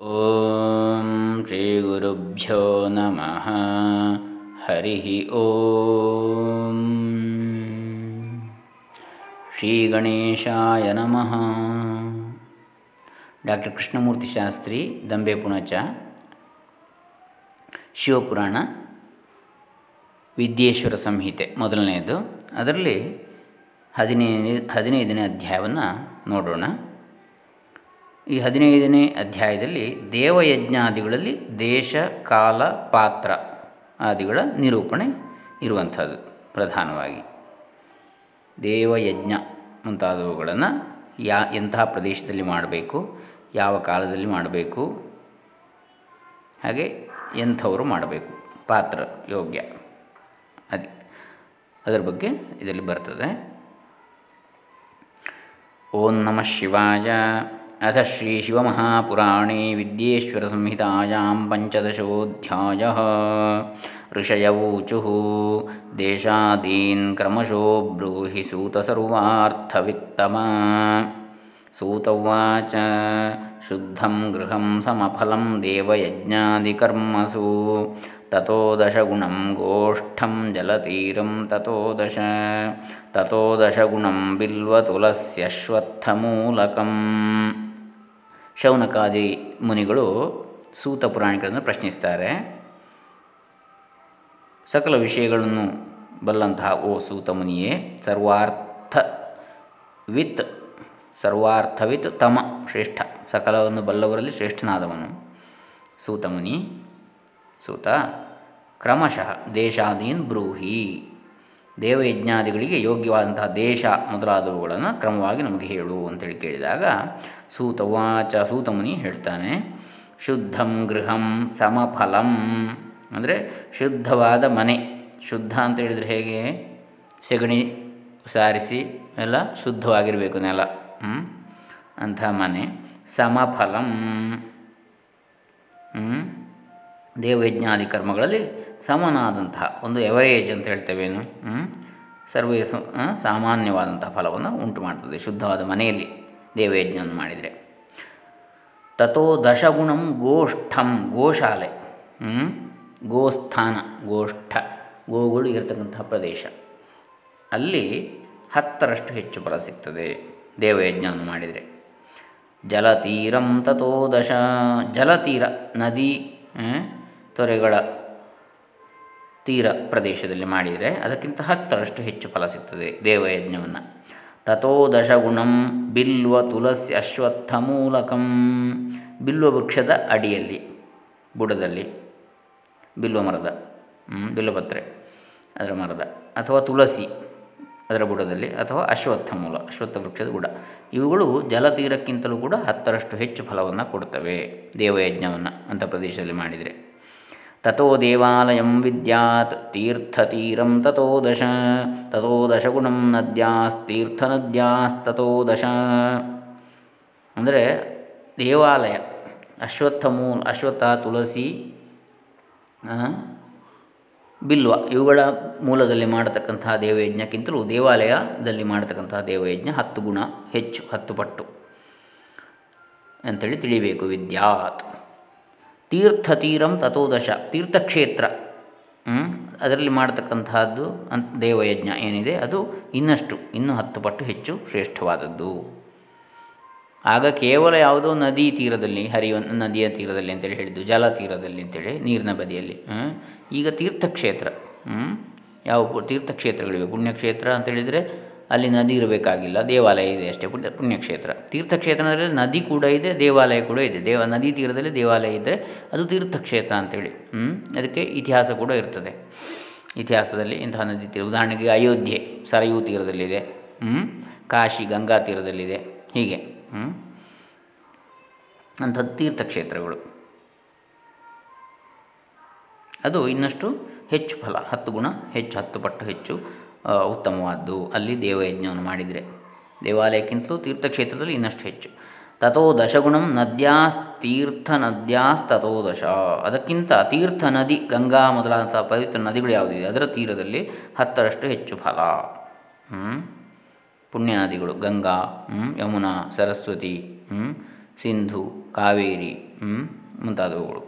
ಓಂ ಶ್ರೀ ಗುರುಭ್ಯೋ ನಮಃ ಹರಿ ಓಂ ಶ್ರೀ ಗಣೇಶಾಯ ನಮಃ ಡಾಕ್ಟರ್ ಕೃಷ್ಣಮೂರ್ತಿ ಶಾಸ್ತ್ರಿ ದಂಬೆ ಪುಣಚ ಶಿವಪುರಾಣ ವಿದ್ಯೇಶ್ವರ ಸಂಹಿತೆ ಮೊದಲನೆಯದು. ಅದರಲ್ಲಿ ಹದಿನೈದು, ಹದಿನೈದನೇ ಅಧ್ಯಾಯವನ್ನು ನೋಡೋಣ. ಈ ಹದಿನೈದನೇ ಅಧ್ಯಾಯದಲ್ಲಿ ದೇವಯಜ್ಞಾದಿಗಳಲ್ಲಿ ದೇಶ, ಕಾಲ, ಪಾತ್ರ ಆದಿಗಳ ನಿರೂಪಣೆ ಇರುವಂಥದ್ದು ಪ್ರಧಾನವಾಗಿ. ದೇವಯಜ್ಞ ಮುಂತಾದವುಗಳನ್ನು ಯಾ, ಎಂತಹ ಪ್ರದೇಶದಲ್ಲಿ ಮಾಡಬೇಕು, ಯಾವ ಕಾಲದಲ್ಲಿ ಮಾಡಬೇಕು, ಹಾಗೆ ಎಂಥವರು ಮಾಡಬೇಕು. ಪಾತ್ರ, ಯೋಗ್ಯ ಅದೇ. ಅದರ ಬಗ್ಗೆ ಇದರಲ್ಲಿ ಬರ್ತದೆ. ಓಂ ನಮಃ ಶಿವಾಯ. अथ श्रीशिवमहापुराणे विद्येश्वरसंहितायां पञ्चदशोऽध्यायः। ऋषयवोचुः देशादीन् क्रमशो ब्रूहि सूतसर्वार्थवित्तम सूत उवाच शुद्धं गृहं समफलं देवयज्ञादिकर्मसु। ततो दशगुणं गोष्ठं जलतीरं ततो दश ततो दशगुणं ಬಿಲ್ವತುಲಸ್ಯಶ್ವತ್ಥಮೂಲಕಂ ಶೌನಕಾದಿ ಮುನಿಗಳು ಸೂತ ಪುರಾಣಿಕರನ್ನು ಪ್ರಶ್ನಿಸ್ತಾರೆ ಸಕಲ ವಿಷಯಗಳನ್ನು ಬಲ್ಲಂತಹ ಓ ಸೂತ ಮುನಿಯೇ ಸರ್ವಾರ್ಥ ವಿತ್ ಸರ್ವಾರ್ಥವಿತ್ ತಮ ಶ್ರೇಷ್ಠ ಸಕಲವನ್ನು ಬಲ್ಲವರಲ್ಲಿ ಶ್ರೇಷ್ಠನಾದವನು ಸೂತಮುನಿ ಸೂತ. ಕ್ರಮಶಃ ದೇಶಾದೀನ್ ಬ್ರೂಹಿ. ದೇವಯಜ್ಞಾದಿಗಳಿಗೆ ಯೋಗ್ಯವಾದಂತಹ ದೇಶ ಮೊದಲಾದವುಗಳನ್ನು ಕ್ರಮವಾಗಿ ನಮಗೆ ಹೇಳು ಅಂತೇಳಿ ಕೇಳಿದಾಗ ಸೂತ ವಾಚ ಸೂತಮುನಿ ಹೇಳ್ತಾನೆ, ಶುದ್ಧಂ ಗೃಹಂ ಸಮಫಲಂ. ಅಂದರೆ ಶುದ್ಧವಾದ ಮನೆ. ಶುದ್ಧ ಅಂತ ಹೇಳಿದರೆ ಹೇಗೆ? ಸೆಗಣಿ ಸಾರಿಸಿ ಎಲ್ಲ ಶುದ್ಧವಾಗಿರಬೇಕು ನೆಲ ಅಂಥ ಮನೆ. ಸಮಫಲಂ. ದೇವಯಜ್ಞಾದಿ ಕರ್ಮಗಳಲ್ಲಿ ಸಮನಾದಂತಹ ಒಂದು ಎವರೇಜ್ ಅಂತ ಹೇಳ್ತೇವೇನು? ಸರ್ವೇ ಸಾಮಾನ್ಯವಾದಂಥ ಫಲವನ್ನು ಉಂಟು ಮಾಡ್ತದೆ ಶುದ್ಧವಾದ ಮನೆಯಲ್ಲಿ ದೇವಯಜ್ಞವನ್ನು ಮಾಡಿದರೆ. ತಥೋ ದಶಗುಣಂ ಗೋಷ್ಠಂ ಗೋಶಾಲೆ. ಗೋಸ್ಥಾನ, ಗೋಷ್ಠ, ಗೋಗಳು ಇರತಕ್ಕಂತಹ ಪ್ರದೇಶ. ಅಲ್ಲಿ ಹತ್ತರಷ್ಟು ಹೆಚ್ಚು ಫಲ ಸಿಗ್ತದೆ ದೇವಯಜ್ಞವನ್ನು ಮಾಡಿದರೆ. ಜಲತೀರಂ ತಥೋ ದಶ, ಜಲತೀರ, ನದಿ ತೊರೆಗಳ ತೀರ ಪ್ರದೇಶದಲ್ಲಿ ಮಾಡಿದರೆ ಅದಕ್ಕಿಂತ ಹತ್ತರಷ್ಟು ಹೆಚ್ಚು ಫಲ ಸಿಗ್ತದೆ ದೇವಯಜ್ಞವನ್ನು. ತಥೋ ದಶಗುಣಂ ಬಿಲ್ವ ತುಳಸಿ ಅಶ್ವತ್ಥ ಮೂಲಕಂ ಬಿಲ್ವ ವೃಕ್ಷದ ಅಡಿಯಲ್ಲಿ, ಬುಡದಲ್ಲಿ, ಬಿಲ್ವ ಮರದ ಬಿಲ್ವಪತ್ರೆ ಅದರ ಮರದ, ಅಥವಾ ತುಳಸಿ ಅದರ ಬುಡದಲ್ಲಿ, ಅಥವಾ ಅಶ್ವತ್ಥ ಮೂಲ ಅಶ್ವತ್ಥ ವೃಕ್ಷದ ಬುಡ. ಇವುಗಳು ಜಲತೀರಕ್ಕಿಂತಲೂ ಕೂಡ ಹತ್ತರಷ್ಟು ಹೆಚ್ಚು ಫಲವನ್ನು ಕೊಡ್ತವೆ ದೇವಯಜ್ಞವನ್ನು ಅಂಥ ಪ್ರದೇಶದಲ್ಲಿ ಮಾಡಿದರೆ. ತಥೋ ದೇವಾಲಯಂ ವಿದ್ಯಾತ್ ತೀರ್ಥತೀರಂ ತಥೋ ದಶ ತಥೋ ದಶಗುಣಂ ನದ್ಯಾಸ್ತೀರ್ಥನದ್ಯಾಸ್ತಥೋ ದಶ ಅಂದರೆ ದೇವಾಲಯ ಅಶ್ವತ್ಥ ಮೂ ಅಶ್ವತ್ಥ ತುಳಸಿ ಬಿಲ್ವ, ಇವುಗಳ ಮೂಲದಲ್ಲಿ ಮಾಡತಕ್ಕಂತಹ ದೇವಯಜ್ಞಕ್ಕಿಂತಲೂ ದೇವಾಲಯದಲ್ಲಿ ಮಾಡತಕ್ಕಂತಹ ದೇವಯಜ್ಞ ಹತ್ತು ಗುಣ, ಹೆಚ್ಚು ಹತ್ತು ಪಟ್ಟು. ಅಂಥೇಳಿ ತಿಳಿಬೇಕು ವಿದ್ಯಾತ್. ತೀರ್ಥತೀರಂ ತಥೋದಶ ತೀರ್ಥಕ್ಷೇತ್ರ. ಅದರಲ್ಲಿ ಮಾಡತಕ್ಕಂತಹದ್ದು ಅಂತ ದೇವಯಜ್ಞ ಏನಿದೆ, ಅದು ಇನ್ನಷ್ಟು, ಇನ್ನು ಹತ್ತು ಪಟ್ಟು ಹೆಚ್ಚು ಶ್ರೇಷ್ಠವಾದದ್ದು. ಆಗ ಕೇವಲ ಯಾವುದೋ ನದಿ ತೀರದಲ್ಲಿ, ಹರಿಯುವ ನದಿಯ ತೀರದಲ್ಲಿ ಅಂತೇಳಿ ಹೇಳಿದ್ದು, ಜಲ ತೀರದಲ್ಲಿ ಅಂತೇಳಿ, ನೀರಿನ ಬದಿಯಲ್ಲಿ ಈಗ ತೀರ್ಥಕ್ಷೇತ್ರ ಯಾವ ತೀರ್ಥಕ್ಷೇತ್ರಗಳಿವೆ, ಪುಣ್ಯಕ್ಷೇತ್ರ ಅಂತೇಳಿದರೆ ಅಲ್ಲಿ ನದಿ ಇರಬೇಕಾಗಿಲ್ಲ, ದೇವಾಲಯ ಇದೆ ಅಷ್ಟೇ ಪುಣ್ಯ, ಪುಣ್ಯಕ್ಷೇತ್ರ. ತೀರ್ಥಕ್ಷೇತ್ರದಲ್ಲಿ ನದಿ ಕೂಡ ಇದೆ, ದೇವಾಲಯ ಕೂಡ ಇದೆ. ದೇವ, ನದಿ ತೀರದಲ್ಲಿ ದೇವಾಲಯ ಇದ್ದರೆ ಅದು ತೀರ್ಥಕ್ಷೇತ್ರ ಅಂತೇಳಿ. ಅದಕ್ಕೆ ಇತಿಹಾಸ ಕೂಡ ಇರ್ತದೆ. ಇತಿಹಾಸದಲ್ಲಿ ಇಂತಹ ನದಿ ತೀರ, ಉದಾಹರಣೆಗೆ ಅಯೋಧ್ಯೆ, ಸರಯೂ ತೀರದಲ್ಲಿದೆ. ಕಾಶಿ, ಗಂಗಾ ತೀರದಲ್ಲಿದೆ. ಹೀಗೆ. ಅಂಥದ್ದು ತೀರ್ಥಕ್ಷೇತ್ರಗಳು. ಅದು ಇನ್ನಷ್ಟು ಹೆಚ್ಚು ಫಲ, ಹತ್ತು ಗುಣ ಹೆಚ್ಚು, ಹತ್ತು ಪಟ್ಟು ಹೆಚ್ಚು. ಉತ್ತಮವಾದ್ದು ಅಲ್ಲಿ ದೇವಯಜ್ಞವನ್ನು ಮಾಡಿದರೆ. ದೇವಾಲಯಕ್ಕಿಂತಲೂ ತೀರ್ಥಕ್ಷೇತ್ರದಲ್ಲಿ ಇನ್ನಷ್ಟು ಹೆಚ್ಚು. ತಥೋ ದಶಗುಣಂ ನದ್ಯಾಸ್ ತೀರ್ಥ ನದ್ಯಾಸ್ ತಥೋ ದಶ ಅದಕ್ಕಿಂತ ತೀರ್ಥ ನದಿ ಗಂಗಾ ಮೊದಲಾದಂಥ ಪವಿತ್ರ ನದಿಗಳು ಯಾವುದಿದೆ? ಅದರ ತೀರದಲ್ಲಿ ಹತ್ತರಷ್ಟು ಹೆಚ್ಚು ಫಲ. ಪುಣ್ಯ ನದಿಗಳು. ಗಂಗಾ ಯಮುನಾ, ಸರಸ್ವತಿ ಸಿಂಧು, ಕಾವೇರಿ ಮುಂತಾದವುಗಳು.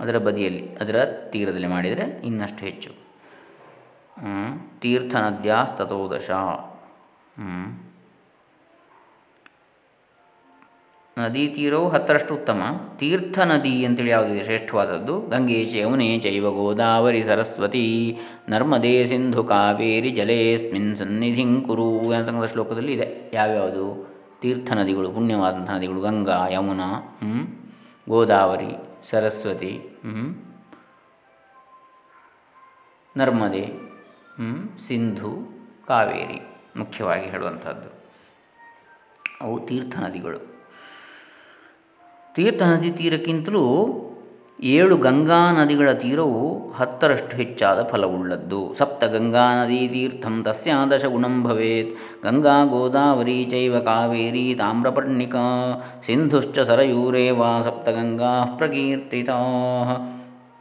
ಅದರ ಬದಿಯಲ್ಲಿ, ಅದರ ತೀರದಲ್ಲಿ ಮಾಡಿದರೆ ಇನ್ನಷ್ಟು ಹೆಚ್ಚು. ತೀರ್ಥ ನದ್ಯಾಸ್ತತೋದಶ ನದಿ ತೀರವು ಹತ್ತರಷ್ಟು ಉತ್ತಮ. ತೀರ್ಥ ನದಿ ಅಂತೇಳಿ ಯಾವುದಿದೆ ಶ್ರೇಷ್ಠವಾದದ್ದು. ಗಂಗೆ ಯಮುನೆ ಚೈವ ಗೋದಾವರಿ ಸರಸ್ವತಿ. ನರ್ಮದೆ ಸಿಂಧು ಕಾವೇರಿ ಜಲೇಸ್ಮಿನ್ ಸನ್ನಿಧಿಂ ಕುರು ಅಂತಕ್ಕಂಥ ಶ್ಲೋಕದಲ್ಲಿ ಇದೆ. ಯಾವ್ಯಾವುದು? ತೀರ್ಥ ನದಿಗಳು ಪುಣ್ಯವಾದಂಥ ನದಿಗಳು, ಗಂಗಾ, ಯಮುನಾ ಗೋದಾವರಿ, ಸರಸ್ವತಿ ನರ್ಮದೆ. ಸಿಂಧು, ಕಾವೇರಿ ಮುಖ್ಯವಾಗಿ ಹೇಳುವಂಥದ್ದು. ಅವು ತೀರ್ಥ ನದಿಗಳು. ತೀರ್ಥ ನದಿ ತೀರಕ್ಕಿಂತಲೂ ಏಳು ಗಂಗಾ ನದಿಗಳ ತೀರವು ಹತ್ತರಷ್ಟು ಹೆಚ್ಚಾದ ಫಲವುಳ್ಳದ್ದು. ಸಪ್ತ ಗಂಗಾ ನದಿ ತೀರ್ಥಂ ತಸ್ಯಾದಶ ಗುಣಂ ಭವೇತ್. ಗಂಗಾ ಗೋದಾವರಿ ಚೈವ ಕಾವೇರಿ ತಾಮ್ರಪರ್ಣಿಕ. ಸಿಂಧುಶ್ಚ ಸರಯೂರೇವ ಸಪ್ತಗಂಗಾ ಪ್ರಕೀರ್ತಿತಾ.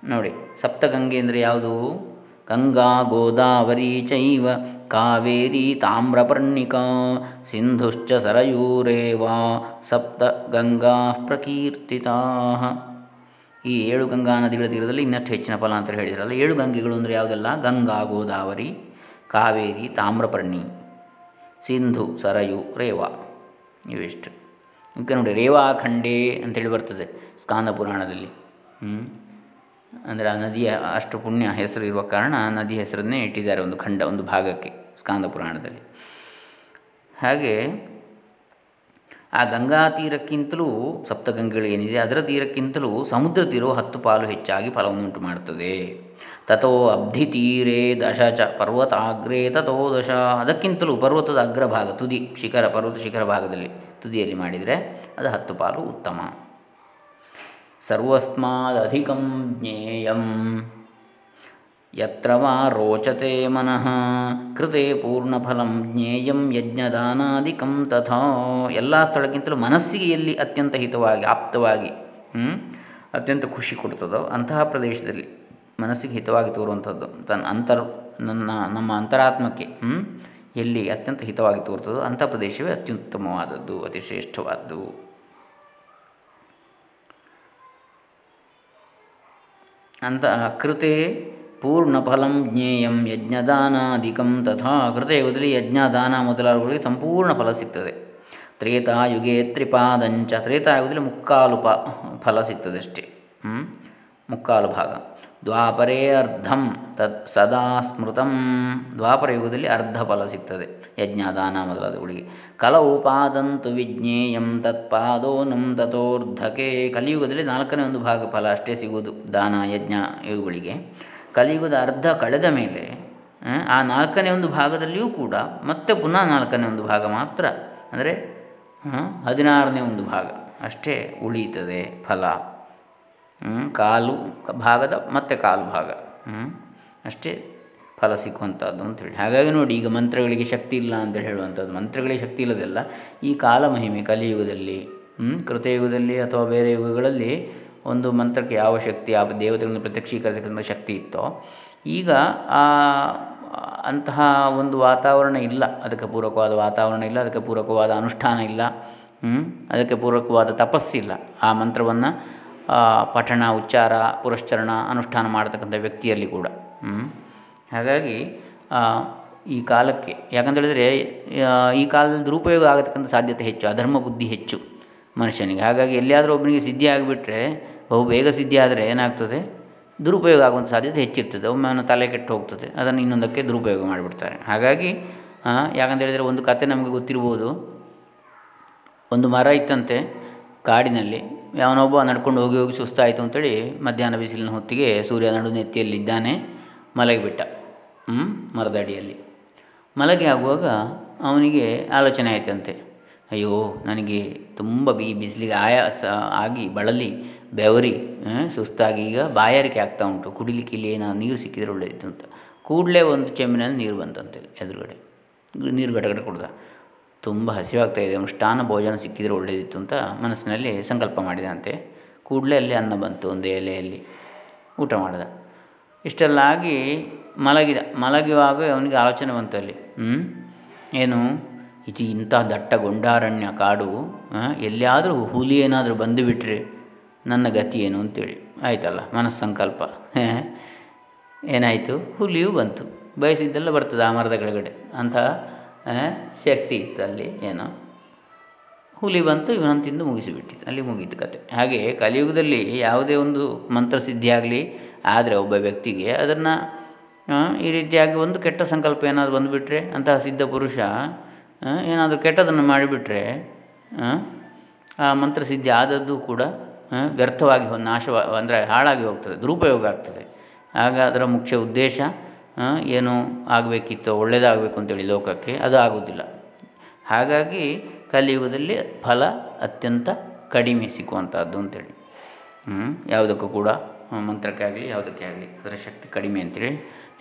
ನೋಡಿ, ಸಪ್ತಗಂಗೆ ಅಂದರೆ ಯಾವುದು? ಗಂಗಾ ಗೋದಾವರಿ ಚೈವ ಕಾವೇರಿ ತಾಮ್ರಪರ್ಣಿಕಾ ಸಿಂಧುಶ್ಚ ಸರಯೂರೇವ ಸಪ್ತ ಗಂಗಾ ಪ್ರಕೀರ್ತಿತಾ. ಈ ಏಳು ಗಂಗಾ ನದಿಗಳ ತೀರದಲ್ಲಿ ಇನ್ನಷ್ಟು ಹೆಚ್ಚಿನ ಫಲ ಅಂತ ಹೇಳಿದ್ರಲ್ಲ, ಏಳು ಗಂಗೆಗಳು ಅಂದರೆ ಯಾವುದೆಲ್ಲ? ಗಂಗಾ ಗೋದಾವರಿ, ಕಾವೇರಿ, ತಾಮ್ರಪರ್ಣಿ, ಸಿಂಧು, ಸರಯು, ರೇವಾ. ಇವೆಷ್ಟು. ಈಗ ನೋಡಿ ರೇವಾಖಂಡೇ ಅಂತೇಳಿ ಬರ್ತದೆ ಸ್ಕಾಂದ ಪುರಾಣದಲ್ಲಿ. ಅಂದರೆ ಆ ನದಿಯ ಅಷ್ಟು ಪುಣ್ಯ ಹೆಸರು ಇರುವ ಕಾರಣ ನದಿ ಹೆಸರನ್ನೇ ಇಟ್ಟಿದ್ದಾರೆ ಒಂದು ಖಂಡ, ಒಂದು ಭಾಗಕ್ಕೆ ಸ್ಕಾಂದ ಪುರಾಣದಲ್ಲಿ. ಹಾಗೆ ಆ ಗಂಗಾ ತೀರಕ್ಕಿಂತಲೂ ಸಪ್ತಗಂಗೆಗಳು ಏನಿದೆ, ಅದರ ತೀರಕ್ಕಿಂತಲೂ ಸಮುದ್ರ ತೀರವು ಹತ್ತು ಪಾಲು ಹೆಚ್ಚಾಗಿ ಫಲವನ್ನುಂಟು ಮಾಡುತ್ತದೆ ತಥೋ ಅಬ್ಧಿ ತೀರೇ ದಶ ಚ ಪರ್ವತಾಗ್ರೇ ತಥೋ ದಶ. ಅದಕ್ಕಿಂತಲೂ ಪರ್ವತದ ಅಗ್ರಭಾಗ ತುದಿ, ಶಿಖರ, ಪರ್ವತ ಶಿಖರ ಭಾಗದಲ್ಲಿ ತುದಿಯಲ್ಲಿ ಮಾಡಿದರೆ ಅದು ಹತ್ತು ಪಾಲು ಉತ್ತಮ. ಸರ್ವಸ್ಮಾದಧಿಕಂ ಜ್ಞೇಯಂ. ಯತ್ರ ವಾ ರೋಚತೆ ಮನಃ ಕೃತೆ ಪೂರ್ಣಫಲಂ ಜ್ಞೇಯಂ ಯಜ್ಞದಾನಾದಿಕಂ ತಥಾ. ಎಲ್ಲ ಸ್ಥಳಕ್ಕಿಂತಲೂ ಮನಸ್ಸಿಗೆ ಎಲ್ಲಿ ಅತ್ಯಂತ ಹಿತವಾಗಿ, ಆಪ್ತವಾಗಿ ಅತ್ಯಂತ ಖುಷಿ ಕೊಡ್ತದೋ ಅಂತಹ ಪ್ರದೇಶದಲ್ಲಿ ಮನಸ್ಸಿಗೆ ಹಿತವಾಗಿ ತೋರುವಂಥದ್ದು. ತನ್ನ ಅಂತರ್, ನನ್ನ, ನಮ್ಮ ಅಂತರಾತ್ಮಕ್ಕೆ ಎಲ್ಲಿ ಅತ್ಯಂತ ಹಿತವಾಗಿ ತೋರ್ತದೋ ಅಂಥ ಪ್ರದೇಶವೇ ಅತ್ಯುತ್ತಮವಾದದ್ದು ಅತಿ ಶ್ರೇಷ್ಠವಾದ್ದು ಅಂತ ಕೃತೆ ಪೂರ್ಣಫಲಂ ಜ್ಞೇಯಂ ಯಜ್ಞದಾನಾಧಿಕಂ ತಥಾ ಕೃತಯುಗದಲ್ಲಿ ಯಜ್ಞದಾನ ಮೊದಲಾದವುಗಳಿಗೆ ಸಂಪೂರ್ಣ ಫಲ ಸಿಗ್ತದೆ. ತ್ರೇತಾಯುಗೆ ತ್ರಿಪಾದಂಚ, ತ್ರೇತಾಯುಗದಲ್ಲಿ ಮುಕ್ಕಾಲು ಪ, ಫಲ ಸಿಗ್ತದೆ ಅಷ್ಟೇ ಮುಕ್ಕಾಲು ಭಾಗ. ದ್ವಾಪರೇ ಅರ್ಧಂ, ತತ್ ಸದಾ ಸ್ಮೃತಂ. ದ್ವಾಪರ ಯುಗದಲ್ಲಿ ಅರ್ಧ ಫಲ ಸಿಗ್ತದೆ. ಯಜ್ಞ ದಾನ ಮೊದಲಾದವುಗಳಿಗೆ. ಕಲೌಪಾದಂತು ವಿಜ್ಞೇಯಂ ತತ್ಪಾದೋನಂ ತಥೋರ್ಧಕೆ. ಕಲಿಯುಗದಲ್ಲಿ ನಾಲ್ಕನೇ ಒಂದು ಭಾಗ ಫಲ ಅಷ್ಟೇ ಸಿಗುವುದು ದಾನ, ಯಜ್ಞ ಇವುಗಳಿಗೆ. ಕಲಿಯುಗದ ಅರ್ಧ ಕಳೆದ ಮೇಲೆ, ಆ ನಾಲ್ಕನೇ ಒಂದು ಭಾಗದಲ್ಲಿಯೂ ಕೂಡ ಮತ್ತೆ ಪುನಃ ನಾಲ್ಕನೇ ಒಂದು ಭಾಗ ಮಾತ್ರ. ಅಂದರೆ ಹದಿನಾರನೇ ಒಂದು ಭಾಗ ಅಷ್ಟೇ ಉಳಿಯುತ್ತದೆ ಫಲ. ಕಾಲು ಭಾಗದ ಮತ್ತೆ ಕಾಲು ಭಾಗ. ಅಷ್ಟೇ ಫಲ ಸಿಕ್ಕುವಂಥದ್ದು ಅಂತೇಳಿ ಹಾಗಾಗಿ ನೋಡಿ ಈಗ ಮಂತ್ರಗಳಿಗೆ ಶಕ್ತಿ ಇಲ್ಲ ಅಂತೇಳಿ ಹೇಳುವಂಥದ್ದು ಮಂತ್ರಗಳಿಗೆ ಶಕ್ತಿ ಇಲ್ಲದೆಲ್ಲ ಈ ಕಾಲ ಮಹಿಮೆ ಕಲಿಯುಗದಲ್ಲಿ ಕೃತಯುಗದಲ್ಲಿ ಅಥವಾ ಬೇರೆ ಯುಗಗಳಲ್ಲಿ ಒಂದು ಮಂತ್ರಕ್ಕೆ ಯಾವ ಶಕ್ತಿ ಆ ದೇವತೆಗಳನ್ನು ಪ್ರತ್ಯಕ್ಷೀಕರಿಸತಕ್ಕಂಥ ಶಕ್ತಿ ಇತ್ತೋ ಈಗ ಆ ಅಂತಹ ಒಂದು ವಾತಾವರಣ ಇಲ್ಲ. ಅದಕ್ಕೆ ಪೂರಕವಾದ ವಾತಾವರಣ ಇಲ್ಲ ಅದಕ್ಕೆ ಪೂರಕವಾದ ಅನುಷ್ಠಾನ ಇಲ್ಲ ಅದಕ್ಕೆ ಪೂರಕವಾದ ತಪಸ್ಸಿಲ್ಲ ಆ ಮಂತ್ರವನ್ನು ಪಠಣ, ಉಚ್ಚಾರ, ಪುರಶ್ಚರಣ ಅನುಷ್ಠಾನ ಮಾಡತಕ್ಕಂಥ ವ್ಯಕ್ತಿಯಲ್ಲಿ ಕೂಡ. ಹಾಗಾಗಿ ಈ ಕಾಲಕ್ಕೆ ಯಾಕಂತೇಳಿದರೆ ಈ ಕಾಲದಲ್ಲಿ ದುರುಪಯೋಗ ಆಗತಕ್ಕಂಥ ಸಾಧ್ಯತೆ ಹೆಚ್ಚು, ಅಧರ್ಮ ಬುದ್ಧಿ ಹೆಚ್ಚು ಮನುಷ್ಯನಿಗೆ. ಹಾಗಾಗಿ ಎಲ್ಲಿಯಾದರೂ ಒಬ್ಬನಿಗೆ ಸಿದ್ಧಿ ಆಗಿಬಿಟ್ರೆ, ಬಹು ಬೇಗ ಸಿದ್ಧಿ ಆದರೆ ಏನಾಗ್ತದೆ? ದುರುಪಯೋಗ ಆಗುವಂಥ ಸಾಧ್ಯತೆ ಹೆಚ್ಚಿರ್ತದೆ. ಒಮ್ಮೆ ತಲೆ ಕೆಟ್ಟು ಹೋಗ್ತದೆ. ಅದನ್ನು ಇನ್ನೊಂದಕ್ಕೆ ದುರುಪಯೋಗ ಮಾಡಿಬಿಡ್ತಾರೆ. ಹಾಗಾಗಿ ಯಾಕಂತ ಹೇಳಿದರೆ ಒಂದು ಕತೆ ನಮಗೆ ಗೊತ್ತಿರ್ಬೋದು. ಒಂದು ಮರ ಇತ್ತಂತೆ, ಕಾಡಿನಲ್ಲಿ. ಯಾವನೊಬ್ಬ ನಡ್ಕೊಂಡು ಹೋಗಿ ಹೋಗಿ ಸುಸ್ತಾಯಿತು ಅಂತೇಳಿ ಮಧ್ಯಾಹ್ನ ಬಿಸಿಲಿನ ಹೊತ್ತಿಗೆ ಸೂರ್ಯ ನಡು ನೆತ್ತಿಯಲ್ಲಿದ್ದಾನೆ ಮಲಗಿಬಿಟ್ಟ. ಮರದ ಅಡಿಯಲ್ಲಿ ಮಲಗಿ ಆಗುವಾಗ ಅವನಿಗೆ ಆಲೋಚನೆ ಆಯ್ತಂತೆ. ಅಯ್ಯೋ, ನನಗೆ ತುಂಬ ಬಿ ಬಿಸಿಲಿಗೆ ಆಯಾಸ ಆಗಿ ಬಳಲಿ, ಬೆವರಿ ಸುಸ್ತಾಗಿ ಈಗ ಬಾಯಾರಿಕೆ ಆಗ್ತಾ ಉಂಟು. ಕುಡಿಲಿಕ್ಕೆ ಇಲ್ಲಿ ಏನಾದ್ರು ನೀರು ಸಿಕ್ಕಿದ್ರೆ ಒಳ್ಳೆಯದಿತ್ತು ಅಂತ. ಕೂಡಲೇ ಒಂದು ಚೆಮ್ಮಿನಲ್ಲಿ ನೀರು ಬಂತಂತೆ ಎದುರುಗಡೆ. ನೀರು ಗಟಗಡೆ ಕುಡ್ದ. ತುಂಬ ಹಸಿವಾಗ್ತಾ ಇದೆ. ಮೃಷ್ಟಾನ್ನ ಭೋಜನ ಸಿಕ್ಕಿದರೆ ಒಳ್ಳೆಯದಿತ್ತು ಅಂತ ಮನಸ್ಸಿನಲ್ಲಿ ಸಂಕಲ್ಪ ಮಾಡಿದಂತೆ ಕೂಡಲೇ ಅಲ್ಲಿ ಅನ್ನ ಬಂತು ಒಂದು ಎಲೆಯಲ್ಲಿ. ಊಟ ಮಾಡಿದ. ಇಷ್ಟೆಲ್ಲ ಆಗಿ ಮಲಗಿದ. ಮಲಗುವಾಗ ಅವನಿಗೆ ಆಲೋಚನೆ ಬಂತು ಅಲ್ಲಿ. ಏನು? ಇದು ಇಂಥ ದಟ್ಟ ಗೊಂಡಾರಣ್ಯ ಕಾಡು ಎಲ್ಲಿಯಾದರೂ ಹುಲಿ ಏನಾದರೂ ಬಂದು ಬಿಟ್ಟರೆ ನನ್ನ ಗತಿ ಏನು ಅಂತೇಳಿ. ಆಯಿತಲ್ಲ, ಮನಸ್ಸಂಕಲ್ಪ. ಏನಾಯಿತು? ಹುಲಿಯೂ ಬಂತು. ಬಯಸಿದ್ದೆಲ್ಲ ಬರ್ತದೆ ಆ ಮರದ ಕೆಳಗಡೆ ಅಂಥ ಶಕ್ತಿ ಇತ್ತು ಅಲ್ಲಿ, ಏನೋ. ಹುಲಿ ಬಂತು, ಇವನನ್ನು ತಿಂದು ಮುಗಿಸಿಬಿಟ್ಟಿತ್ತು ಅಲ್ಲಿ ಮುಗೀತು ಕತೆ. ಹಾಗೆ ಕಲಿಯುಗದಲ್ಲಿ ಯಾವುದೇ ಒಂದು ಮಂತ್ರಸಿದ್ಧಿ ಆಗಲಿ, ಆದರೆ ಒಬ್ಬ ವ್ಯಕ್ತಿಗೆ ಅದನ್ನು ಈ ರೀತಿಯಾಗಿ ಒಂದು ಕೆಟ್ಟ ಸಂಕಲ್ಪ ಏನಾದರೂ ಬಂದುಬಿಟ್ರೆ, ಅಂತಹ ಸಿದ್ಧ ಪುರುಷ ಏನಾದರೂ ಕೆಟ್ಟದನ್ನು ಮಾಡಿಬಿಟ್ರೆ, ಆ ಮಂತ್ರಸಿದ್ಧಿ ಆದದ್ದು ಕೂಡ ವ್ಯರ್ಥವಾಗಿ ನಾಶವ, ಅಂದರೆ ಹಾಳಾಗಿ ಹೋಗ್ತದೆ, ದುರುಪಯೋಗ ಆಗ್ತದೆ. ಆಗ ಅದರ ಮುಖ್ಯ ಉದ್ದೇಶ ಏನು ಆಗಬೇಕಿತ್ತು ಒಳ್ಳೆಯದಾಗಬೇಕು ಅಂತೇಳಿ ಲೋಕಕ್ಕೆ, ಅದು ಆಗುವುದಿಲ್ಲ ಹಾಗಾಗಿ ಕಲಿಯುಗದಲ್ಲಿ ಫಲ ಅತ್ಯಂತ ಕಡಿಮೆ ಸಿಕ್ಕುವಂಥದ್ದು ಅಂತೇಳಿ. ಯಾವುದಕ್ಕೂ ಕೂಡ ಮಂತ್ರಕ್ಕೆ ಆಗಲಿ, ಯಾವುದಕ್ಕೆ ಆಗಲಿ, ಅದರ ಶಕ್ತಿ ಕಡಿಮೆ ಅಂತೇಳಿ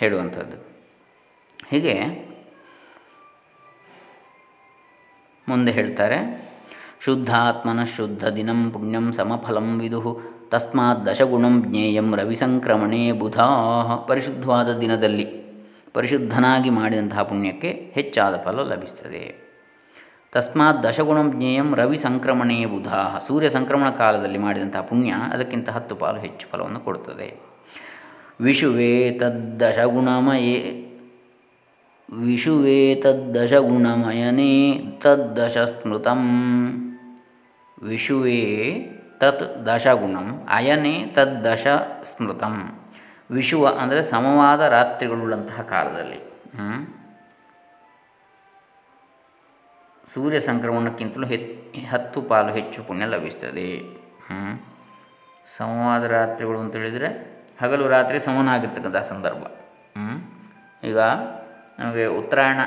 ಹೇಳುವಂಥದ್ದು ಹೀಗೆ ಮುಂದೆ ಹೇಳ್ತಾರೆ, ಶುದ್ಧಾತ್ಮನ ಶುದ್ಧ ದಿನಂ ಪುಣ್ಯಂ ಸಮಫಲಂ ವಿದು ತಸ್ಮಾತ್ ದಶಗುಣಂ ಜ್ಞೇಯಂ ರವಿಸಂಕ್ರಮಣೇ ಬುಧಾ. ಪರಿಶುದ್ಧವಾದ ದಿನದಲ್ಲಿ ಪರಿಶುದ್ಧನಾಗಿ ಮಾಡಿದಂತಹ ಪುಣ್ಯಕ್ಕೆ ಹೆಚ್ಚಾದ ಫಲ ಲಭಿಸ್ತದೆ ತಸ್ಮಾತ್ ದಶಗುಣಂ ಜ್ಞೇಯಂ ರವಿ ಸಂಕ್ರಮಣೇ ಬುಧಾ. ಸೂರ್ಯ ಸಂಕ್ರಮಣ ಕಾಲದಲ್ಲಿ ಮಾಡಿದಂತಹ ಪುಣ್ಯ ಅದಕ್ಕಿಂತ ಹತ್ತು ಪಾಲು ಹೆಚ್ಚು ಫಲವನ್ನು ಕೊಡುತ್ತದೆ. ವಿಶುವೇ ತದ್ದಶಗುಣಮಯೇ ವಿಷುವೇ ತದ್ದಶಗುಣಮಯನೇ ತದ್ದಶ ಸ್ಮೃತಂ ವಿಷುವೇ ತತ್ ದಶಗುಣಂ, ಅಯನೇ ತದ್ದಶ ಸ್ಮೃತಂ ವಿಶುವ ಅಂದರೆ ಸಮವಾದ ರಾತ್ರಿಗಳುಳ್ಳಂತಹ ಕಾಲದಲ್ಲಿ. ಸೂರ್ಯ ಸಂಕ್ರಮಣಕ್ಕಿಂತಲೂ ಹೆ, ಹತ್ತು ಪಾಲು ಹೆಚ್ಚು ಪುಣ್ಯ ಲಭಿಸ್ತದೆ. ಸಮವಾದ ರಾತ್ರಿಗಳು ಅಂತ ಹೇಳಿದರೆ ಹಗಲು ರಾತ್ರಿ ಸಮನಾಗಿರ್ತಕ್ಕಂಥ ಸಂದರ್ಭ. ಈಗ ನಮಗೆ ಉತ್ತರಾಯಣ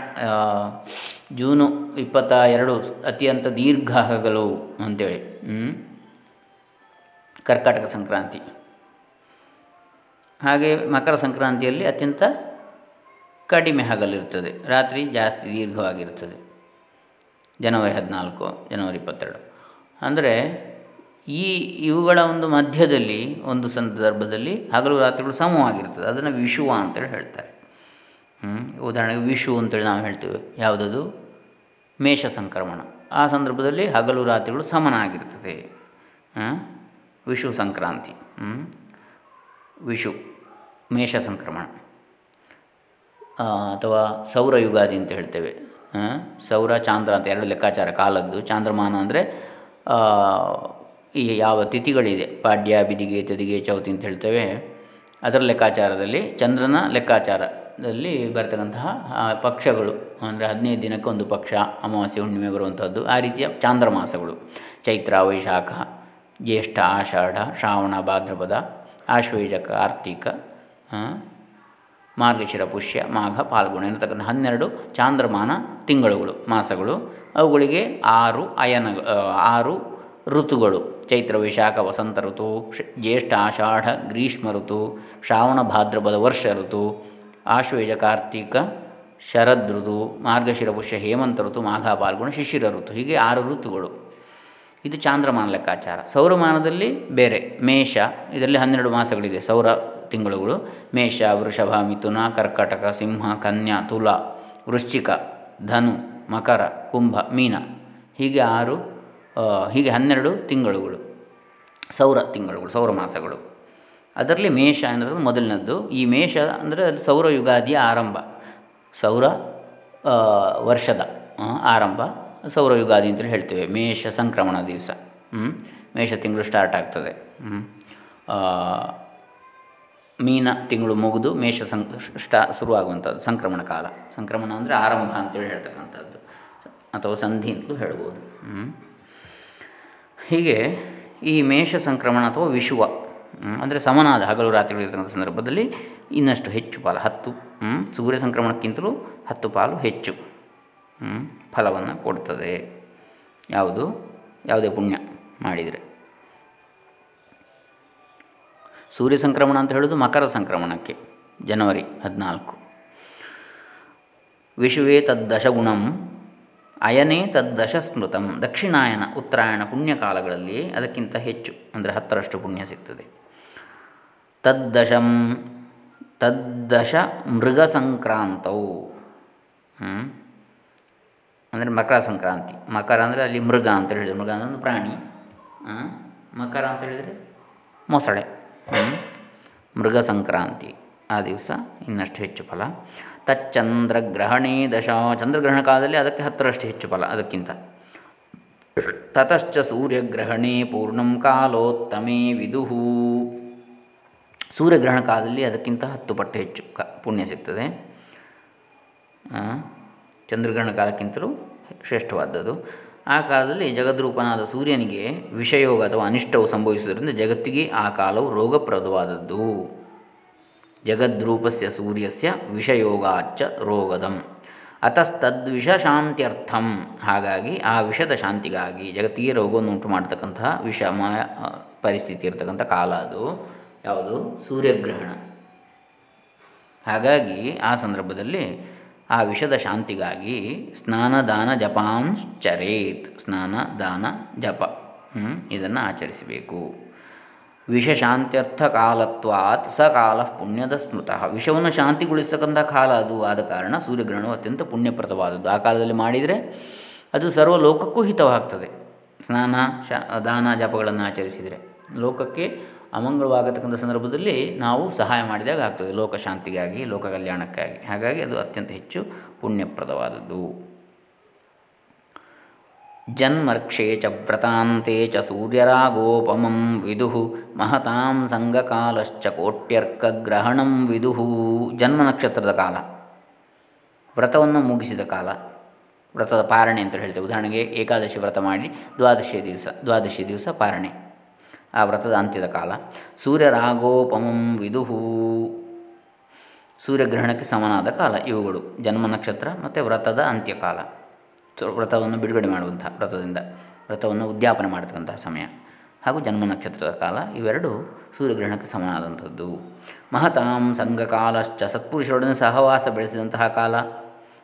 ಜೂನು ಇಪ್ಪತ್ತ ಎರಡು ಅತ್ಯಂತ ದೀರ್ಘ ಹಗಲು ಅಂಥೇಳಿ ಕರ್ಕಾಟಕ ಸಂಕ್ರಾಂತಿ. ಹಾಗೆ ಮಕರ ಸಂಕ್ರಾಂತಿಯಲ್ಲಿ ಅತ್ಯಂತ ಕಡಿಮೆ ಹಗಲಿರ್ತದೆ ರಾತ್ರಿ ಜಾಸ್ತಿ ದೀರ್ಘವಾಗಿರ್ತದೆ ಜನವರಿ ಹದಿನಾಲ್ಕು, ಜನವರಿ ಇಪ್ಪತ್ತೆರಡು. ಅಂದರೆ ಈ ಇವುಗಳ ಒಂದು ಮಧ್ಯದಲ್ಲಿ, ಒಂದು ಸಂದರ್ಭದಲ್ಲಿ ಹಗಲು ರಾತ್ರಿಗಳು ಸಮವಾಗಿರ್ತದೆ ಅದನ್ನು ವಿಷುವ ಅಂತೇಳಿ ಹೇಳ್ತಾರೆ. ಉದಾಹರಣೆಗೆ ವಿಷು ಅಂತೇಳಿ ನಾವು ಹೇಳ್ತೇವೆ. ಯಾವುದದು? ಮೇಷ ಸಂಕ್ರಮಣ. ಆ ಸಂದರ್ಭದಲ್ಲಿ ಹಗಲು ರಾತ್ರಿಗಳು ಸಮನಾಗಿರ್ತದೆ ವಿಷು ಸಂಕ್ರಾಂತಿ ವಿಷು ಮೇಷ ಸಂಕ್ರಮಣ ಅಥವಾ ಸೌರ ಯುಗಾದಿ ಅಂತ ಹೇಳ್ತೇವೆ ಸೌರ, ಚಾಂದ್ರ ಅಂತ ಎರಡು ಲೆಕ್ಕಾಚಾರ, ಕಾಲದ್ದು, ಚಾಂದ್ರಮಾನ ಅಂದರೆ ಈ ಯಾವ ತಿಥಿಗಳಿದೆ, ಪಾಡ್ಯ, ಬಿದಿಗೆ, ತದಿಗೆ, ಚೌತಿ ಅಂತ ಹೇಳ್ತೇವೆ. ಅದರ ಲೆಕ್ಕಾಚಾರದಲ್ಲಿ ಚಂದ್ರನ ಲೆಕ್ಕಾಚಾರದಲ್ಲಿ ಬರ್ತಕ್ಕಂತಹ ಪಕ್ಷಗಳು, ಅಂದರೆ ಹದಿನೈದು ದಿನಕ್ಕೆ ಒಂದು ಪಕ್ಷ, ಅಮಾವಾಸ್ಯೆ, ಹುಣ್ಣಿಮೆ ಬರುವಂಥದ್ದು ಆ ರೀತಿಯ ಚಾಂದ್ರಮಾಸಗಳು, ಚೈತ್ರ, ವೈಶಾಖ ಜ್ಯೇಷ್ಠ, ಆಷಾಢ, ಶ್ರಾವಣ, ಭಾದ್ರಪದ ಆಶ್ವೇಜ ಕಾರ್ತಿಕ ಮಾರ್ಗಶಿರ, ಪುಷ್ಯ, ಮಾಘ, ಪಾಲ್ಗುಣ ಎನ್ನತಕ್ಕಂಥ ಹನ್ನೆರಡು ಚಾಂದ್ರಮಾನ ತಿಂಗಳುಗಳು, ಮಾಸಗಳು. ಅವುಗಳಿಗೆ ಆರು ಅಯನ ಆರು ಋತುಗಳು. ಚೈತ್ರ, ವೈಶಾಖ, ವಸಂತ ಋತು ಜ್ಯೇಷ್ಠ, ಆಷಾಢ, ಗ್ರೀಷ್ಮ ಋತು, ಶ್ರಾವಣ, ಭಾದ್ರಪದ, ವರ್ಷ ಋತು ಆಶ್ವೇಜ ಕಾರ್ತಿಕ ಶರದ್ ಋತು, ಮಾರ್ಗಶಿರ, ಪುಷ್ಯ, ಹೇಮಂತ ಋತು, ಮಾಘ, ಪಾಲ್ಗುಣ, ಶಿಶಿರ ಋತು. ಹೀಗೆ ಆರು ಋತುಗಳು. ಇದು ಚಾಂದ್ರಮಾನ ಲೆಕ್ಕಾಚಾರ. ಸೌರಮಾನದಲ್ಲಿ ಬೇರೆ, ಮೇಷ, ಇದರಲ್ಲಿ ಹನ್ನೆರಡು ಮಾಸಗಳಿದೆ, ಸೌರ ತಿಂಗಳುಗಳು. ಮೇಷ, ವೃಷಭ, ಮಿಥುನ, ಕರ್ಕಟಕ, ಸಿಂಹ, ಕನ್ಯಾ, ತುಲ, ವೃಶ್ಚಿಕ, ಧನು, ಮಕರ, ಕುಂಭ, ಮೀನ. ಹೀಗೆ ಆರು ಹೀಗೆ ಹನ್ನೆರಡು ತಿಂಗಳುಗಳು, ಸೌರ ತಿಂಗಳುಗಳು, ಸೌರ ಮಾಸಗಳು. ಅದರಲ್ಲಿ ಮೇಷ ಅನ್ನೋದು ಮೊದಲಿನದ್ದು. ಈ ಮೇಷ ಅಂದರೆ ಅದು ಸೌರ ಯುಗಾದಿಯ ಆರಂಭ. ಸೌರ ವರ್ಷದ ಆರಂಭ. ಸೌರ ಯುಗಾದಿ ಅಂತೇಳಿ ಹೇಳ್ತೇವೆ. ಮೇಷ ಸಂಕ್ರಮಣ ದಿವಸ. ಮೇಷ ತಿಂಗಳು ಸ್ಟಾರ್ಟ್ ಆಗ್ತದೆ. ಮೀನ ತಿಂಗಳು ಮುಗಿದು ಮೇಷ ಸಂ ಸ್ಟಾ ಶುರುವಾಗುವಂಥದ್ದು, ಸಂಕ್ರಮಣ ಕಾಲ. ಸಂಕ್ರಮಣ ಅಂದರೆ ಆರಂಭ ಅಂತೇಳಿ ಹೇಳ್ತಕ್ಕಂಥದ್ದು. ಅಥವಾ ಸಂಧಿ ಅಂತಲೂ ಹೇಳ್ಬೋದು. ಹೀಗೆ ಈ ಮೇಷ ಸಂಕ್ರಮಣ ಅಥವಾ ವಿಶುವ ಅಂದರೆ ಸಮನಾದ ಹಗಲು ರಾತ್ರಿಗಳು ಇರತಕ್ಕಂಥ ಸಂದರ್ಭದಲ್ಲಿ ಇನ್ನಷ್ಟು ಹೆಚ್ಚು ಪಾಲು, ಹತ್ತು ಸೂರ್ಯ ಸಂಕ್ರಮಣಕ್ಕಿಂತಲೂ ಹತ್ತು ಪಾಲು ಹೆಚ್ಚು. ಫಲವನ್ನು ಕೊಡ್ತದೆ. ಯಾವುದು? ಯಾವುದೇ ಪುಣ್ಯ ಮಾಡಿದರೆ. ಸೂರ್ಯ ಸಂಕ್ರಮಣ ಅಂತ ಹೇಳೋದು ಮಕರ ಸಂಕ್ರಮಣಕ್ಕೆ, ಜನವರಿ ಹದಿನಾಲ್ಕು. ವಿಶ್ವೇ ತದ್ದಶಗುಣಂ, ಅಯನೇ ತದ್ದಶ ಸ್ಮೃತಂ ದಕ್ಷಿಣಾಯನ, ಉತ್ತರಾಯಣ ಪುಣ್ಯಕಾಲಗಳಲ್ಲಿ ಅದಕ್ಕಿಂತ ಹೆಚ್ಚು, ಅಂದರೆ ಹತ್ತರಷ್ಟು ಪುಣ್ಯ ಸಿಗ್ತದೆ. ತದ್ದಶಂ ತದ್ದಶ ಮೃಗ ಸಂಕ್ರಾಂತವು ಅಂದರೆ ಮಕರ ಸಂಕ್ರಾಂತಿ. ಮಕರ ಅಂದರೆ ಅಲ್ಲಿ ಮೃಗ ಅಂತ ಹೇಳಿದರೆ. ಮೃಗ ಅಂದರೆ ಒಂದು ಪ್ರಾಣಿ. ಮಕರ ಅಂತ ಹೇಳಿದರೆ ಮೊಸಳೆ. ಮೃಗ ಸಂಕ್ರಾಂತಿ. ಆ ದಿವಸ ಇನ್ನಷ್ಟು ಹೆಚ್ಚು ಫಲ. ತಚ್ಚಂದ್ರಗ್ರಹಣೇ ದಶ. ಚಂದ್ರಗ್ರಹಣ ಕಾಲದಲ್ಲಿ ಅದಕ್ಕೆ ಹತ್ತರಷ್ಟು ಹೆಚ್ಚು ಫಲ. ಅದಕ್ಕಿಂತ. ತತಶ್ಚ ಸೂರ್ಯಗ್ರಹಣೆ ಪೂರ್ಣಂ ಕಾಲೋತ್ತಮೇ ವಿದುಹು. ಸೂರ್ಯಗ್ರಹಣ ಕಾಲದಲ್ಲಿ ಅದಕ್ಕಿಂತ ಹತ್ತು ಪಟ್ಟು ಹೆಚ್ಚು ಕ ಪುಣ್ಯ ಸಿಗ್ತದೆ. ಚಂದ್ರಗ್ರಹಣ ಕಾಲಕ್ಕಿಂತಲೂ ಶ್ರೇಷ್ಠವಾದದ್ದು. ಆ ಕಾಲದಲ್ಲಿ ಜಗದ್ರೂಪನಾದ ಸೂರ್ಯನಿಗೆ ವಿಷಯೋಗ ಅಥವಾ ಅನಿಷ್ಟವು ಸಂಭವಿಸುವುದರಿಂದ ಜಗತ್ತಿಗೆ ಆ ಕಾಲವು ರೋಗಪ್ರದವಾದದ್ದು. ಜಗದ್ರೂಪಸ್ಯ ಸೂರ್ಯಸ್ಯ ವಿಷಯೋಗಾಚ್ಚ ರೋಗದಂ. ಶಾಂತ್ಯರ್ಥಂ. ಹಾಗಾಗಿ ಆ ವಿಷದ ಶಾಂತಿಗಾಗಿ ಜಗತ್ತಿಗೆ ರೋಗವನ್ನು ಉಂಟು ಮಾಡತಕ್ಕಂತಹ ವಿಷಮ ಪರಿಸ್ಥಿತಿ ಇರತಕ್ಕಂಥ ಕಾಲ ಅದು. ಯಾವುದು? ಸೂರ್ಯಗ್ರಹಣ. ಹಾಗಾಗಿ ಆ ಸಂದರ್ಭದಲ್ಲಿ ಆ ವಿಷದ ಶಾಂತಿಗಾಗಿ ಸ್ನಾನ, ದಾನ ಜಪಾಂಶ್ಚರೇತ್ ಸ್ನಾನ, ದಾನ, ಜಪ. ಇದನ್ನು ಆಚರಿಸಬೇಕು. ವಿಷಶಾಂತ್ಯರ್ಥ ಕಾಲತ್ವಾತ್ ಸ ಕಾಲ ಪುಣ್ಯದ ಸ್ಮೃತಃ. ವಿಷವನ್ನು ಶಾಂತಿಗೊಳಿಸ್ತಕ್ಕಂಥ ಕಾಲ ಅದು. ಆದ ಕಾರಣ ಸೂರ್ಯಗ್ರಹಣವು ಅತ್ಯಂತ ಪುಣ್ಯಪ್ರದವಾದದ್ದು. ಆ ಕಾಲದಲ್ಲಿ ಮಾಡಿದರೆ ಅದು ಸರ್ವ ಲೋಕಕ್ಕೂ ಹಿತವಾಗ್ತದೆ. ಸ್ನಾನ, ಶ, ದಾನ, ಜಪಗಳನ್ನು ಆಚರಿಸಿದರೆ. ಲೋಕಕ್ಕೆ ಅಮಂಗಳವಾಗತಕ್ಕಂಥ ಸಂದರ್ಭದಲ್ಲಿ ನಾವು ಸಹಾಯ ಮಾಡಿದಾಗ ಆಗ್ತದೆ. ಲೋಕ ಶಾಂತಿಗಾಗಿ, ಲೋಕ ಕಲ್ಯಾಣಕ್ಕಾಗಿ. ಹಾಗಾಗಿ ಅದು ಅತ್ಯಂತ ಹೆಚ್ಚು ಪುಣ್ಯಪ್ರದವಾದದ್ದು. ಜನ್ಮರ್ಕ್ಷೇ ಚ ವ್ರತಾಂತೆ ಚ ಸೂರ್ಯರಾಗೋಪಮಂ ವಿದುಹು ಮಹತಾಂ ಸಂಘಕಾಲಶ್ಚ ಕೋಟ್ಯರ್ಕಗ್ರಹಣಂ ವಿದುಹು ಜನ್ಮ ನಕ್ಷತ್ರದ ಕಾಲ. ವ್ರತವನ್ನು ಮುಗಿಸಿದ ಕಾಲ. ವ್ರತದ ಪಾರಣೆ ಅಂತ ಹೇಳ್ತೇವೆ. ಉದಾಹರಣೆಗೆ ಏಕಾದಶಿ ವ್ರತ ಮಾಡಿ ದ್ವಾದಶಿ ದಿವಸ ದ್ವಾದಶಿ ದಿವಸ ಪಾರಣೆ. ಆ ವ್ರತದ ಅಂತ್ಯದ ಕಾಲ. ಸೂರ್ಯರಾಗೋಪಮಂ ವಿದುಹು. ಸೂರ್ಯಗ್ರಹಣಕ್ಕೆ ಸಮನಾದ ಕಾಲ ಇವುಗಳು. ಜನ್ಮ ನಕ್ಷತ್ರ ಮತ್ತು ವ್ರತದ ಅಂತ್ಯಕಾಲ ವ್ರತವನ್ನು ಬಿಡುಗಡೆ ಮಾಡುವಂಥ ವ್ರತದಿಂದ, ವ್ರತವನ್ನು ಉದ್ಯಾಪನೆ ಮಾಡತಕ್ಕಂತಹ ಸಮಯ ಹಾಗೂ ಜನ್ಮ ನಕ್ಷತ್ರದ ಕಾಲ ಇವೆರಡು ಸೂರ್ಯಗ್ರಹಣಕ್ಕೆ ಸಮನಾದಂಥದ್ದು. ಮಹತಾಂ ಸಂಘಕಾಲಶ್ಚ ಸತ್ಪುರುಷರೊಡನೆ ಸಹವಾಸ ಬೆಳೆಸಿದಂತಹ ಕಾಲ.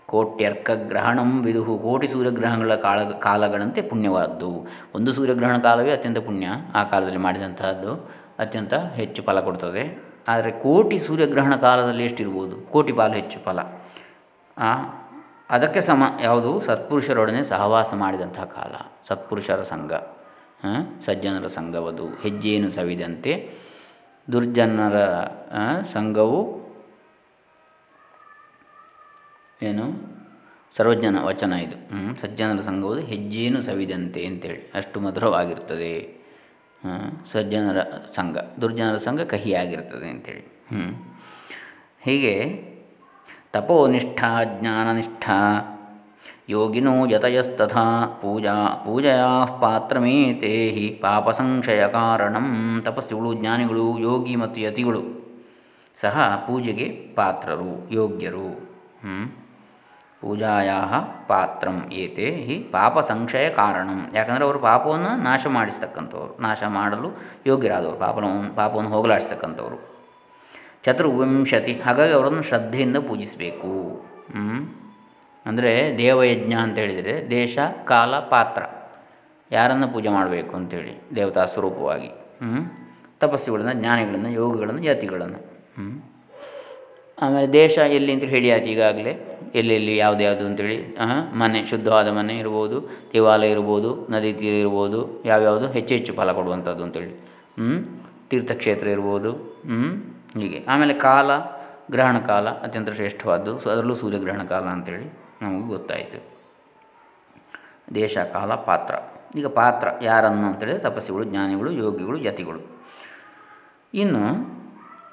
ಕೋಟ್ಯರ್ಕ ಗ್ರಹಣಂ ವಿದುಹು. ಕೋಟಿ ಸೂರ್ಯಗ್ರಹಣಗಳ ಕಾಲ ಕಾಲಗಳಂತೆ ಪುಣ್ಯವಾದ್ದು. ಒಂದು ಸೂರ್ಯಗ್ರಹಣ ಕಾಲವೇ ಅತ್ಯಂತ ಪುಣ್ಯ ಆ ಕಾಲದಲ್ಲಿ ಮಾಡಿದಂತಹದ್ದು. ಅತ್ಯಂತ ಹೆಚ್ಚು ಫಲ ಕೊಡ್ತದೆ. ಆದರೆ ಕೋಟಿ ಸೂರ್ಯಗ್ರಹಣ ಕಾಲದಲ್ಲಿ ಎಷ್ಟಿರ್ಬೋದು? ಕೋಟಿ ಪಾಲು ಹೆಚ್ಚು ಫಲ. ಅದಕ್ಕೆ ಸಮ, ಯಾವುದು? ಸತ್ಪುರುಷರೊಡನೆ ಸಹವಾಸ ಮಾಡಿದಂತಹ ಕಾಲ. ಸತ್ಪುರುಷರ ಸಂಘ. ಸಜ್ಜನರ ಸಂಘವದು. ಹೆಜ್ಜೆಯನ್ನು ಸವಿದಂತೆ ದುರ್ಜನರ ಸಂಘವು ಏನು? ಸರ್ವಜ್ಞನ ವಚನ ಇದು. ಸಜ್ಜನರ ಸಂಘವು ಹೆಜ್ಜೇನು ಸವಿದಂತೆ ಅಂತೇಳಿ. ಅಷ್ಟು ಮಧುರವಾಗಿರ್ತದೆ. ಸಜ್ಜನರ ಸಂಘ. ದುರ್ಜನರ ಸಂಘ ಕಹಿಯಾಗಿರ್ತದೆ ಅಂತೇಳಿ. ಹ್ಞೂ ಹೀಗೆ, ತಪೋನಿಷ್ಠ, ಜ್ಞಾನನಿಷ್ಠ, ಯೋಗಿನೋ ಯತಯಸ್ತಥಾ ಪೂಜಾ, ಪೂಜೆಯ ಪಾತ್ರಮೇತೆ ಹಿ ಪಾಪ ಸಂಶಯ ಕಾರಣಂ. ತಪಸ್ಸುಗಳು, ಜ್ಞಾನಿಗಳು, ಯೋಗಿ ಮತ್ತು ಯತಿಗಳು ಸಹ ಪೂಜೆಗೆ ಪಾತ್ರರು, ಯೋಗ್ಯರು. ಪೂಜಾಯಾ ಪಾತ್ರಂ ಏತೆ ಹಿ ಪಾಪ ಸಂಶಯ ಕಾರಣಂ. ಯಾಕಂದರೆ ಅವರು ಪಾಪವನ್ನು ನಾಶ ಮಾಡಿಸ್ತಕ್ಕಂಥವ್ರು, ನಾಶ ಮಾಡಲು ಯೋಗ್ಯರಾದವರು ಪಾಪವನ್ನು ಪಾಪವನ್ನು ಹೋಗಲಾಡಿಸ್ತಕ್ಕಂಥವ್ರು. ಚತುರ್ವಿಂಶತಿ, ಹಾಗಾಗಿ ಅವರನ್ನು ಶ್ರದ್ಧೆಯಿಂದ ಪೂಜಿಸಬೇಕು. ಅಂದರೆ ದೇವಯಜ್ಞ ಅಂತ ಹೇಳಿದರೆ ದೇಶ, ಕಾಲ, ಪಾತ್ರ. ಯಾರನ್ನು ಪೂಜೆ ಮಾಡಬೇಕು ಅಂತೇಳಿ, ದೇವತಾ ಸ್ವರೂಪವಾಗಿ. ತಪಸ್ಸುಗಳನ್ನು, ಜ್ಞಾನಿಗಳನ್ನು, ಯೋಗಗಳನ್ನು, ಯತಿಗಳನ್ನು. ಆಮೇಲೆ ದೇಶ ಎಲ್ಲಿ ಅಂತ ಹೇಳಿ ಆಯ್ತು ಈಗಾಗಲೇ. ಎಲ್ಲೆಲ್ಲಿ ಯಾವುದು ಯಾವುದು ಅಂತೇಳಿ ಮನೆ, ಶುದ್ಧವಾದ ಮನೆ ಇರ್ಬೋದು, ದೇವಾಲಯ ಇರ್ಬೋದು, ನದಿ ತೀರ ಇರ್ಬೋದು ಯಾವ್ಯಾವುದು ಹೆಚ್ಚು ಹೆಚ್ಚು ಫಲ ಕೊಡುವಂಥದ್ದು ಅಂತೇಳಿ ತೀರ್ಥಕ್ಷೇತ್ರ ಇರ್ಬೋದು ಹೀಗೆ. ಆಮೇಲೆ ಕಾಲ, ಗ್ರಹಣ ಕಾಲ ಅತ್ಯಂತ ಶ್ರೇಷ್ಠವಾದ್ದು. ಅದರಲ್ಲೂ ಸೂರ್ಯಗ್ರಹಣ ಕಾಲ ಅಂತೇಳಿ ನಮಗೆ ಗೊತ್ತಾಯಿತು. ದೇಶ, ಕಾಲ, ಪಾತ್ರ. ಈಗ ಪಾತ್ರ ಯಾರನ್ನು ಅಂತೇಳಿದರೆ ತಪಸ್ಸಿಗಳು, ಜ್ಞಾನಿಗಳು, ಯೋಗಿಗಳು, ಯತಿಗಳು. ಇನ್ನು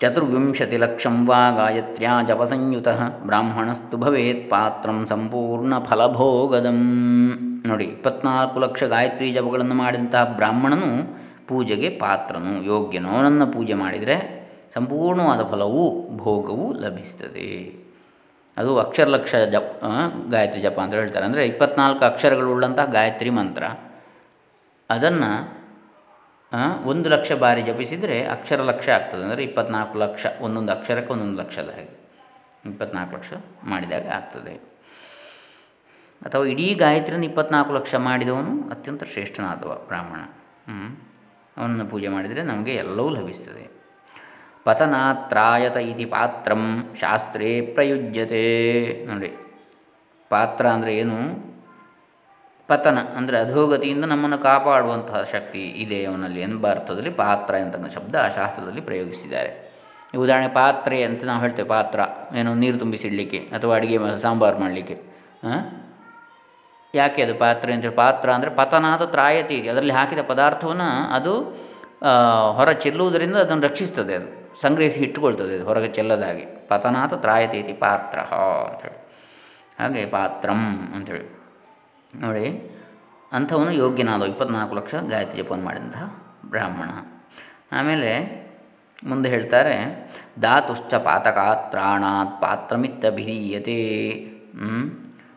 ಚತುರ್ವಿಂಶತಿ ಲಕ್ಷಂ ವಾ ಗಾಯತ್ರ್ಯಾ ಜಪಸಂಯುತಃ ಬ್ರಾಹ್ಮಣಸ್ತು ಭವೇತ್ ಪಾತ್ರಂ ಸಂಪೂರ್ಣ ಫಲಭೋಗದಂ ನೋಡಿ, ಇಪ್ಪತ್ನಾಲ್ಕು ಲಕ್ಷ ಗಾಯತ್ರಿ ಜಪಗಳನ್ನು ಮಾಡಿದಂತಹ ಬ್ರಾಹ್ಮಣನು ಪೂಜೆಗೆ ಪಾತ್ರನು, ಯೋಗ್ಯನೋ. ನನ್ನ ಪೂಜೆ ಮಾಡಿದರೆ ಸಂಪೂರ್ಣವಾದ ಫಲವು ಭೋಗವು ಲಭಿಸ್ತದೆ. ಅದು ಅಕ್ಷರಲಕ್ಷ ಜಪ ಗಾಯತ್ರಿ ಜಪ ಅಂತ ಹೇಳ್ತಾರೆ. ಅಂದರೆ ಇಪ್ಪತ್ನಾಲ್ಕು ಅಕ್ಷರಗಳುಳ್ಳಂತಹ ಗಾಯತ್ರಿ ಮಂತ್ರ. ಅದನ್ನು ಒಂದು ಲಕ್ಷ ಬಾರಿ ಜಪಿಸಿದರೆ ಅಕ್ಷರ ಲಕ್ಷ ಆಗ್ತದೆ. ಅಂದರೆ ಇಪ್ಪತ್ನಾಲ್ಕು ಲಕ್ಷ, ಒಂದೊಂದು ಅಕ್ಷರಕ್ಕೆ ಒಂದೊಂದು ಲಕ್ಷದ ಹಾಗೆ. ಇಪ್ಪತ್ನಾಲ್ಕು ಲಕ್ಷ ಮಾಡಿದಾಗ ಆಗ್ತದೆ. ಅಥವಾ ಇಡೀ ಗಾಯತ್ರಿಯನ್ನು ಇಪ್ಪತ್ನಾಲ್ಕು ಲಕ್ಷ ಮಾಡಿದವನು ಅತ್ಯಂತ ಶ್ರೇಷ್ಠನಾದವ ಬ್ರಾಹ್ಮಣ. ಅವನನ್ನು ಪೂಜೆ ಮಾಡಿದರೆ ನಮಗೆ ಎಲ್ಲವೂ ಲಭಿಸ್ತದೆ. ಪತನಾತ್ರಾಯತ ಇತಿ ಪಾತ್ರಂ ಶಾಸ್ತ್ರೇ ಪ್ರಯುಜ್ಯತೆ. ನೋಡಿ, ಪಾತ್ರ ಅಂದರೆ ಏನು? ಪತನ, ಅಂದರೆ ಅಧೋಗತಿಯಿಂದ ನಮ್ಮನ್ನು ಕಾಪಾಡುವಂತಹ ಶಕ್ತಿ ಇದೆ ಅವನಲ್ಲಿ ಎಂಬ ಅರ್ಥದಲ್ಲಿ ಪಾತ್ರ ಎಂತಕ್ಕಂಥ ಶಬ್ದ ಆ ಶಾಸ್ತ್ರದಲ್ಲಿ ಪ್ರಯೋಗಿಸಿದ್ದಾರೆ. ಉದಾಹರಣೆ ಪಾತ್ರೆ ಅಂತ ನಾವು ಹೇಳ್ತೇವೆ, ಪಾತ್ರ. ಏನೋ, ನೀರು ತುಂಬಿಸಿಡಲಿಕ್ಕೆ ಅಥವಾ ಅಡುಗೆ ಸಾಂಬಾರು ಮಾಡಲಿಕ್ಕೆ. ಯಾಕೆ ಅದು ಪಾತ್ರೆ ಅಂತೇಳಿ ಪಾತ್ರ ಅಂದರೆ ಪತನಾದ ತ್ರಾಯತಿ ಇದೆ. ಅದರಲ್ಲಿ ಹಾಕಿದ ಪದಾರ್ಥವನ್ನು ಅದು ಹೊರ ಚೆಲ್ಲುವುದರಿಂದ ಅದನ್ನು ರಕ್ಷಿಸ್ತದೆ ಅದು. ಸಂಗ್ರಹಿಸಿ ಇಟ್ಟುಕೊಳ್ತದೆ ಅದು ಹೊರಗೆ ಚೆಲ್ಲದಾಗಿ. ಪತನಾಥ ತ್ರಾಯತಿ ಪಾತ್ರ ಅಂಥೇಳಿ ಹಾಗೆ ಪಾತ್ರಂ ಅಂಥೇಳಿ ನೋಡಿ, ಅಂಥವನು ಯೋಗ್ಯನಾದ ಇಪ್ಪತ್ನಾಲ್ಕು ಲಕ್ಷ ಗಾಯತ್ರಿ ಜಪವನ್ನು ಮಾಡಿದಂತಹ ಬ್ರಾಹ್ಮಣ. ಆಮೇಲೆ ಮುಂದೆ ಹೇಳ್ತಾರೆ, ಧಾತುಶ್ಚ ಪಾತಕಾತ್ರಾಣಾತ್ ಪಾತ್ರಮಿತ್ತಭಿಧೀಯತೆ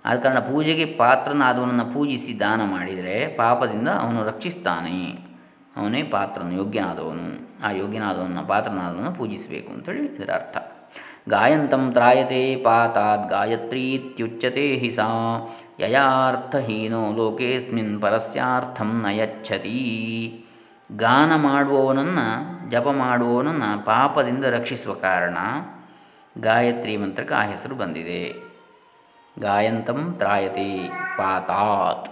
ಆದ ಕಾರಣ ಪೂಜೆಗೆ ಪಾತ್ರನಾದವನನ್ನು ಪೂಜಿಸಿ ದಾನ ಮಾಡಿದರೆ ಪಾಪದಿಂದ ಅವನು ರಕ್ಷಿಸ್ತಾನೆ. ಅವನೇ ಪಾತ್ರನ, ಯೋಗ್ಯನಾದವನು. ಆ ಯೋಗ್ಯನಾದವನ ಪಾತ್ರನಾದವನು ಪೂಜಿಸಬೇಕು ಅಂತೇಳಿ ಇದರ ಅರ್ಥ. ಗಾಯಂತಂ ತ್ರಾಯತೆ ಪಾತಾತ್ ಗಾಯತ್ರೀತ್ಯುಚ್ಯತೆ ಹಿ ಸಾ. ಯಯಾರ್ಥಹೀನೋ ಲೋಕೇಸ್ಮಿನ್ ಪರಸ್ಯಾರ್ಥಂ ನಯಚ್ಛತಿ ಗಾನ ಮಾಡುವವನನ್ನು ಜಪ ಮಾಡುವವನನ್ನು ಪಾಪದಿಂದ ರಕ್ಷಿಸುವ ಕಾರಣ ಗಾಯತ್ರಿ ಮಂತ್ರಕ್ಕೆ ಆ ಹೆಸರು ಬಂದಿದೆ. ಗಾಯಂತಂ ತ್ರಾಯತಿ ಪಾತಾತ್.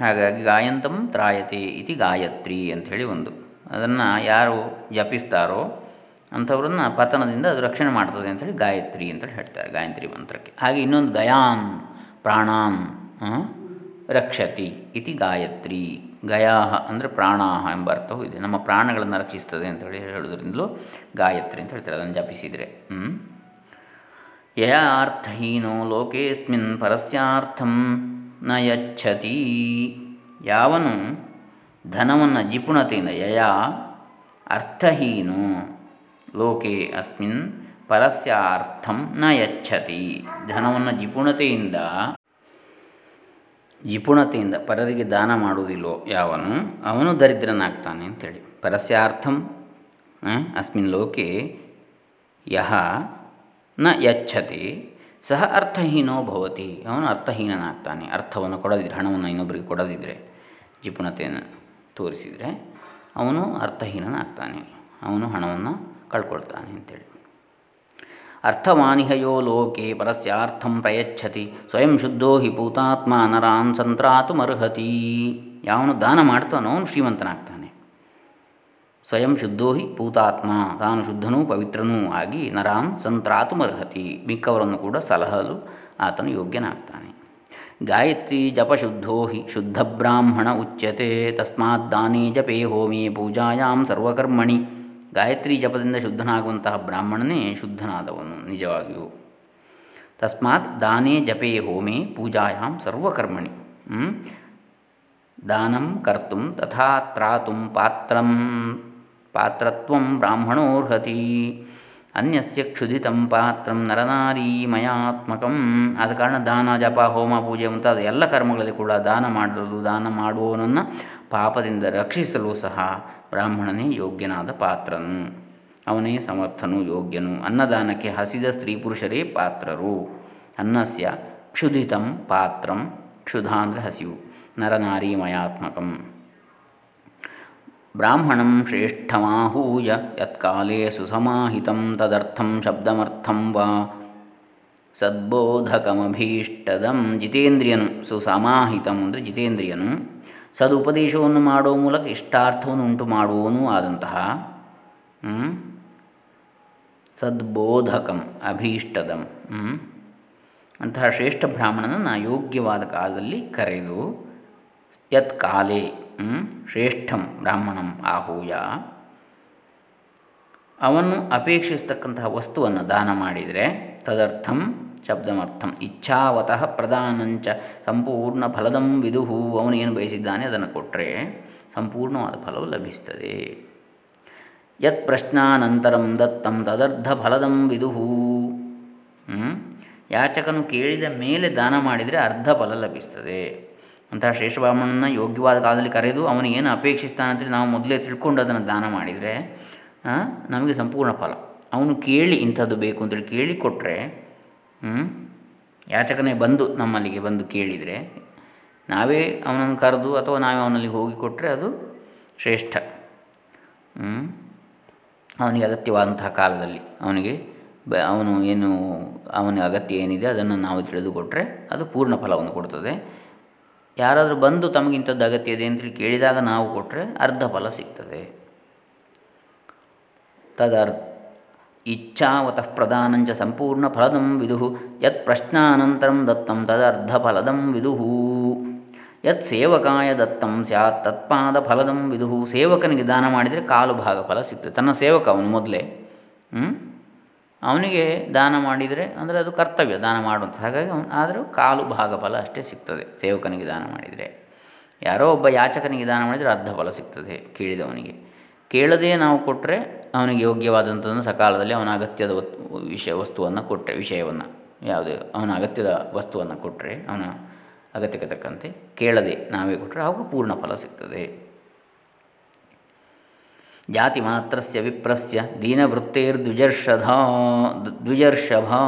ಹಾಗಾಗಿ ಗಾಯಂತಂ ತ್ರಾಯತಿ ಇತಿ ಗಾಯತ್ರಿ ಅಂಥೇಳಿ ಒಂದು. ಅದನ್ನು ಯಾರು ಜಪಿಸ್ತಾರೋ ಅಂಥವ್ರನ್ನ ಪತನದಿಂದ ಅದು ರಕ್ಷಣೆ ಮಾಡ್ತದೆ ಅಂಥೇಳಿ ಗಾಯತ್ರಿ ಅಂತೇಳಿ ಹೇಳ್ತಾರೆ, ಗಾಯತ್ರಿ ಮಂತ್ರಕ್ಕೆ. ಹಾಗೆ ಇನ್ನೊಂದು ಗಯಾನ್ ಪ್ರಾಣಾನ್ ರಕ್ಷತಿ ಇತಿ ಗಾಯತ್ರಿ. ಗಯಾ ಅಂದರೆ ಪ್ರಾಣಾಹ ಎಂಬ ಅರ್ಥವೂ ಇದೆ. ನಮ್ಮ ಪ್ರಾಣಗಳನ್ನು ರಕ್ಷಿಸ್ತದೆ ಅಂತೇಳಿ ಹೇಳೋದ್ರಿಂದಲೂ ಗಾಯತ್ರಿ ಅಂತ ಹೇಳ್ತಾರೆ, ಅದನ್ನು ಜಪಿಸಿದರೆ. ಯಯಾ ಅರ್ಥಹೀನೋ ಲೋಕೇಸ್ಮಿನ್ ಪರಸ್ಯಾರ್ಥಂ ನ ಯಚ್ಛತಿ. ಯಾವನು ಧನವನ್ನು ಜಿಪುಣತೆಯಿಂದ ಯಯಾ ಅರ್ಥಹೀನೋ ಲೋಕೆ ಅಸ್ಮಿನ್ ಪರಸ್ಯ ಅರ್ಥಂ ನ ಯಚ್ಛತಿ ಧನವನ್ನು ಜಿಪುಣತೆಯಿಂದ ಜಿಪುಣತೆಯಿಂದ ಪರರಿಗೆ ದಾನ ಮಾಡುವುದಿಲ್ಲೋ ಯಾವನು? ಅವನು ದರಿದ್ರನಾಗ್ತಾನೆ ಅಂತೇಳಿ. ಪರಸ್ಯಾರ್ಥಂ ಅಸ್ಮಿನ್ ಲೋಕೆ ಯಹ ನ ಯಚ್ಚತಿ ಸಹ ಅರ್ಥಹೀನೋ ಭವತಿ. ಅವನು ಅರ್ಥಹೀನನಾಗ್ತಾನೆ. ಅರ್ಥವನ್ನು ಕೊಡದಿದ್ದರೆ ಹಣವನ್ನು ಇನ್ನೊಬ್ಬರಿಗೆ ಕೊಡದಿದ್ದರೆ ಜಿಪುಣತೆಯನ್ನು ತೋರಿಸಿದರೆ ಅವನು ಅರ್ಥಹೀನನಾಗ್ತಾನೆ. ಅವನು ಹಣವನ್ನು ಕಳ್ಕೊಳ್ತಾನೆ ಅಂತೇಳಿ. ಅರ್ಥವಾನಿಹಯೋ ಲೋಕೆ ಪರಸ್ಯಾರ್ಥಂ ಪ್ರಯಚ್ಛತಿ, ಸ್ವಯಂ ಶುದ್ಧೋ ಹಿ ಭೂತಾತ್ಮ ನರಾನ್ ಸಂತ್ರಾತುಮರ್ಹತಿ ಯಾವನು ದಾನ ಮಾಡ್ತಾನೋ ಅವನು ಶ್ರೀಮಂತನಾಗ್ತಾನೆ. ಸ್ವಯಂ ಶುದ್ಧೋ ಹಿ ಭೂತಾತ್ಮ, ತಾನು ಶುದ್ಧನೂ ಪವಿತ್ರನೂ ಆಗಿ ನರಾನ್ ಸಂತ್ರಾತುಮರ್ಹತಿ ಮಿಕ್ಕವರನ್ನು ಕೂಡ ಸಲಹಲು ಆತನು ಯೋಗ್ಯನಾಗ್ತಾನೆ. ಗಾಯತ್ರಿ ಜಪಶುದ್ಧೋ ಹಿ ಶುದ್ಧ ಬ್ರಾಹ್ಮಣ ಉಚ್ಯತೆ, ತಸ್ಮಾತ್ ದಾನೇ ಜಪೇ ಹೋಮೇ ಪೂಜಾಯಾಂ ಸರ್ವಕರ್ಮಣಿ. ಗಾಯತ್ರಿ ಜಪದಿಂದ ಶುದ್ಧನಾಗುವಂತಹ ಬ್ರಾಹ್ಮಣನೇ ಶುದ್ಧನಾದವನು ನಿಜವಾಗಿಯೂ. ತಸ್ಮಾತ್ ದಾನೇ ಜಪೇ ಹೋಮೆ ಪೂಜಾಯಾಂ ಸರ್ವಕರ್ಮಣಿ. ದಾನಂ ಕರ್ತು ತಥಾ ತ್ರಾತು ಪಾತ್ರಂ, ಪಾತ್ರತ್ವ ಬ್ರಾಹ್ಮಣೋರ್ಹತಿ. ಅನ್ಯಸ್ಯ ಕ್ಷುಧಿತಂ ಪಾತ್ರಂ ನರನಾರೀಮಯಾತ್ಮಕಂ. ಆದ ಕಾರಣ ದಾನ, ಜಪ, ಹೋಮ, ಪೂಜೆ ಮುಂತಾದ ಎಲ್ಲ ಕರ್ಮಗಳಲ್ಲಿ ಕೂಡ ದಾನ ಮಾಡಲು ದಾನ ಮಾಡುವವನನ್ನು ಪಾಪದಿಂದ ರಕ್ಷಿಸಲು ಸಹ ಬ್ರಾಹ್ಮಣನೇ ಯೋಗ್ಯನಾದ ಪಾತ್ರನು. ಅವನೇ ಸಮರ್ಥನು, ಯೋಗ್ಯನು. ಅನ್ನದಾನಕ್ಕೆ ಹಸಿದ ಸ್ತ್ರೀ ಪುರುಷರೇ ಪಾತ್ರರು. ಅನ್ನಸ್ಯ ಕ್ಷುಧಿತಂ ಪಾತ್ರಂ ಕ್ಷುಧ ಅಂದರೆ ಹಸಿವು ನರನಾರೀಮಯಾತ್ಮಕಂ ಬ್ರಾಹ್ಮಣಂ ಶ್ರೇಷ್ಠಮಾಹೂಯ ಯತ್ಕಾಲೇ ಸುಸಮಾಹಿತಂ ತದರ್ಥಂ ಶಬ್ದಮರ್ಥಂ ವಾ ಸದ್ಬೋಧಕಮಭೀಷ್ಟದಂ ಜಿತೇಂದ್ರಿಯನು. ಸುಸಮಾಹಿತಂ ಅಂದರೆ ಜಿತೇಂದ್ರಿಯನು. ಸದುಪದೇಶವನ್ನು ಮಾಡುವ ಮೂಲಕ ಇಷ್ಟಾರ್ಥವನ್ನು ಉಂಟು ಮಾಡುವವನೂ ಆದಂತಹ ಸದ್ಬೋಧಕಂ, ಅಭೀಷ್ಟದಂ ಅಂತಹ ಶ್ರೇಷ್ಠ ಬ್ರಾಹ್ಮಣನನ್ನು ಯೋಗ್ಯವಾದ ಕಾಲದಲ್ಲಿ ಕರೆದು, ಯತ್ ಕಾಲೇ ಶ್ರೇಷ್ಠಂ ಬ್ರಾಹ್ಮಣಂ ಆಹೂಯ. ಅವನು ಅಪೇಕ್ಷಿಸ್ತಕ್ಕಂತಹ ವಸ್ತುವನ್ನು ದಾನ ಮಾಡಿದರೆ, ತದರ್ಥಂ ಶಬ್ದಮರ್ಥಂ. ಇಚ್ಛಾವತಃ ಪ್ರಧಾನಂಚ. ಸಂಪೂರ್ಣ ಫಲದಂ ವಿದುಹು. ಅವನು ಏನು ಬಯಸಿದ್ದಾನೆ ಅದನ್ನು ಕೊಟ್ಟರೆ ಸಂಪೂರ್ಣವಾದ ಫಲವು ಲಭಿಸ್ತದೆ. ಯತ್ ಪ್ರಶ್ನಾನಂತರಂ ದತ್ತಂ ತದರ್ಧ ಫಲದಂ ವಿದುಹು. ಯಾಚಕನು ಕೇಳಿದ ಮೇಲೆ ದಾನ ಮಾಡಿದರೆ ಅರ್ಧ ಫಲ ಲಭಿಸ್ತದೆ. ಅಂತಹ ಶ್ರೇಷ್ಠಬ್ರಾಹ್ಮಣನ ಯೋಗ್ಯವಾದ ಕಾಲದಲ್ಲಿ ಕರೆದು ಅವನು ಏನು ಅಪೇಕ್ಷಿಸ್ತಾನಂತೇಳಿ ನಾವು ಮೊದಲೇ ತಿಳ್ಕೊಂಡು ಅದನ್ನು ದಾನ ಮಾಡಿದರೆ ನಮಗೆ ಸಂಪೂರ್ಣ ಫಲ. ಅವನು ಕೇಳಿ ಇಂಥದ್ದು ಬೇಕು ಅಂತೇಳಿ ಕೇಳಿ ಕೊಟ್ಟರೆ ಯಾಚಕನೇ ಬಂದು ನಮ್ಮಲ್ಲಿಗೆ ಬಂದು ಕೇಳಿದರೆ, ನಾವೇ ಅವನನ್ನು ಕರೆದು ಅಥವಾ ನಾವೇ ಅವನಲ್ಲಿ ಹೋಗಿ ಕೊಟ್ಟರೆ ಅದು ಶ್ರೇಷ್ಠ. ಅವನಿಗೆ ಅಗತ್ಯವಾದಂತಹ ಕಾಲದಲ್ಲಿ ಅವನಿಗೆ ಬ, ಅವನು ಏನು, ಅವನ ಅಗತ್ಯ ಏನಿದೆ ಅದನ್ನು ನಾವು ತಿಳಿದುಕೊಟ್ಟರೆ ಅದು ಪೂರ್ಣ ಫಲವನ್ನು ಕೊಡ್ತದೆ. ಯಾರಾದರೂ ಬಂದು ತಮಗಿಂಥದ್ದು ಅಗತ್ಯ ಇದೆ ಅಂತೇಳಿ ಕೇಳಿದಾಗ ನಾವು ಕೊಟ್ಟರೆ ಅರ್ಧ ಫಲ ಸಿಗ್ತದೆ. ತದರ್ ಇಚ್ಛಾವತಃ ಪ್ರಧಾನಂಚ ಸಂಪೂರ್ಣ ಫಲದಂ ವಿದುಹು ಯತ್ ಪ್ರಶ್ನಾನಂತರಂ ದತ್ತಂ ತದರ್ಧ ಫಲದಂ ವಿದುಹು ಯತ್ ಸೇವಕಾಯ ದತ್ತಂ ಸ್ಯಾತ್ ತತ್ಪಾದ ಫಲದಂ ವಿದುಹು ಸೇವಕನಿಗೆ ದಾನ ಮಾಡಿದರೆ ಕಾಲು ಭಾಗ ಫಲ ಸಿಗ್ತದೆ. ತನ್ನ ಸೇವಕ ಅವನು ಮೊದಲೇ. ಅವನಿಗೆ ದಾನ ಮಾಡಿದರೆ ಅಂದರೆ ಅದು ಕರ್ತವ್ಯ, ದಾನ ಮಾಡುವಂಥ ಹಾಗಾಗಿ ಅವನು ಆದರೂ ಕಾಲು ಭಾಗ ಫಲ ಅಷ್ಟೇ ಸಿಗ್ತದೆ, ಸೇವಕನಿಗೆ ದಾನ ಮಾಡಿದರೆ. ಯಾರೋ ಒಬ್ಬ ಯಾಚಕನಿಗೆ ದಾನ ಮಾಡಿದರೆ ಅರ್ಧ ಫಲ ಸಿಗ್ತದೆ, ಕೇಳಿದವನಿಗೆ. ಕೇಳದೇ ನಾವು ಕೊಟ್ಟರೆ ಅವನಿಗೆ ಯೋಗ್ಯವಾದಂಥದ್ದನ್ನು ಸಕಾಲದಲ್ಲಿ ಅವನ ಅಗತ್ಯದ ವಿಷಯ ವಸ್ತುವನ್ನು ಕೊಟ್ಟರೆ ವಿಷಯವನ್ನು, ಯಾವುದೇ, ಅವನ ಅಗತ್ಯದ ವಸ್ತುವನ್ನು ಕೊಟ್ಟರೆ ಅವನ ಅಗತ್ಯಕ್ಕೆ ತಕ್ಕಂತೆ ಕೇಳದೆ ನಾವೇ ಕೊಟ್ಟರೆ ಅವಾಗ ಪೂರ್ಣ ಫಲ ಸಿಗ್ತದೆ. ಜಾತಿ ಮಾತ್ರಸ್ಯ ವಿಪ್ರಸ್ಯ ದೀನವೃತ್ತೇರ್ದ್ವಿಜರ್ಷಧ ದ್ವಿಜರ್ಷಭಾ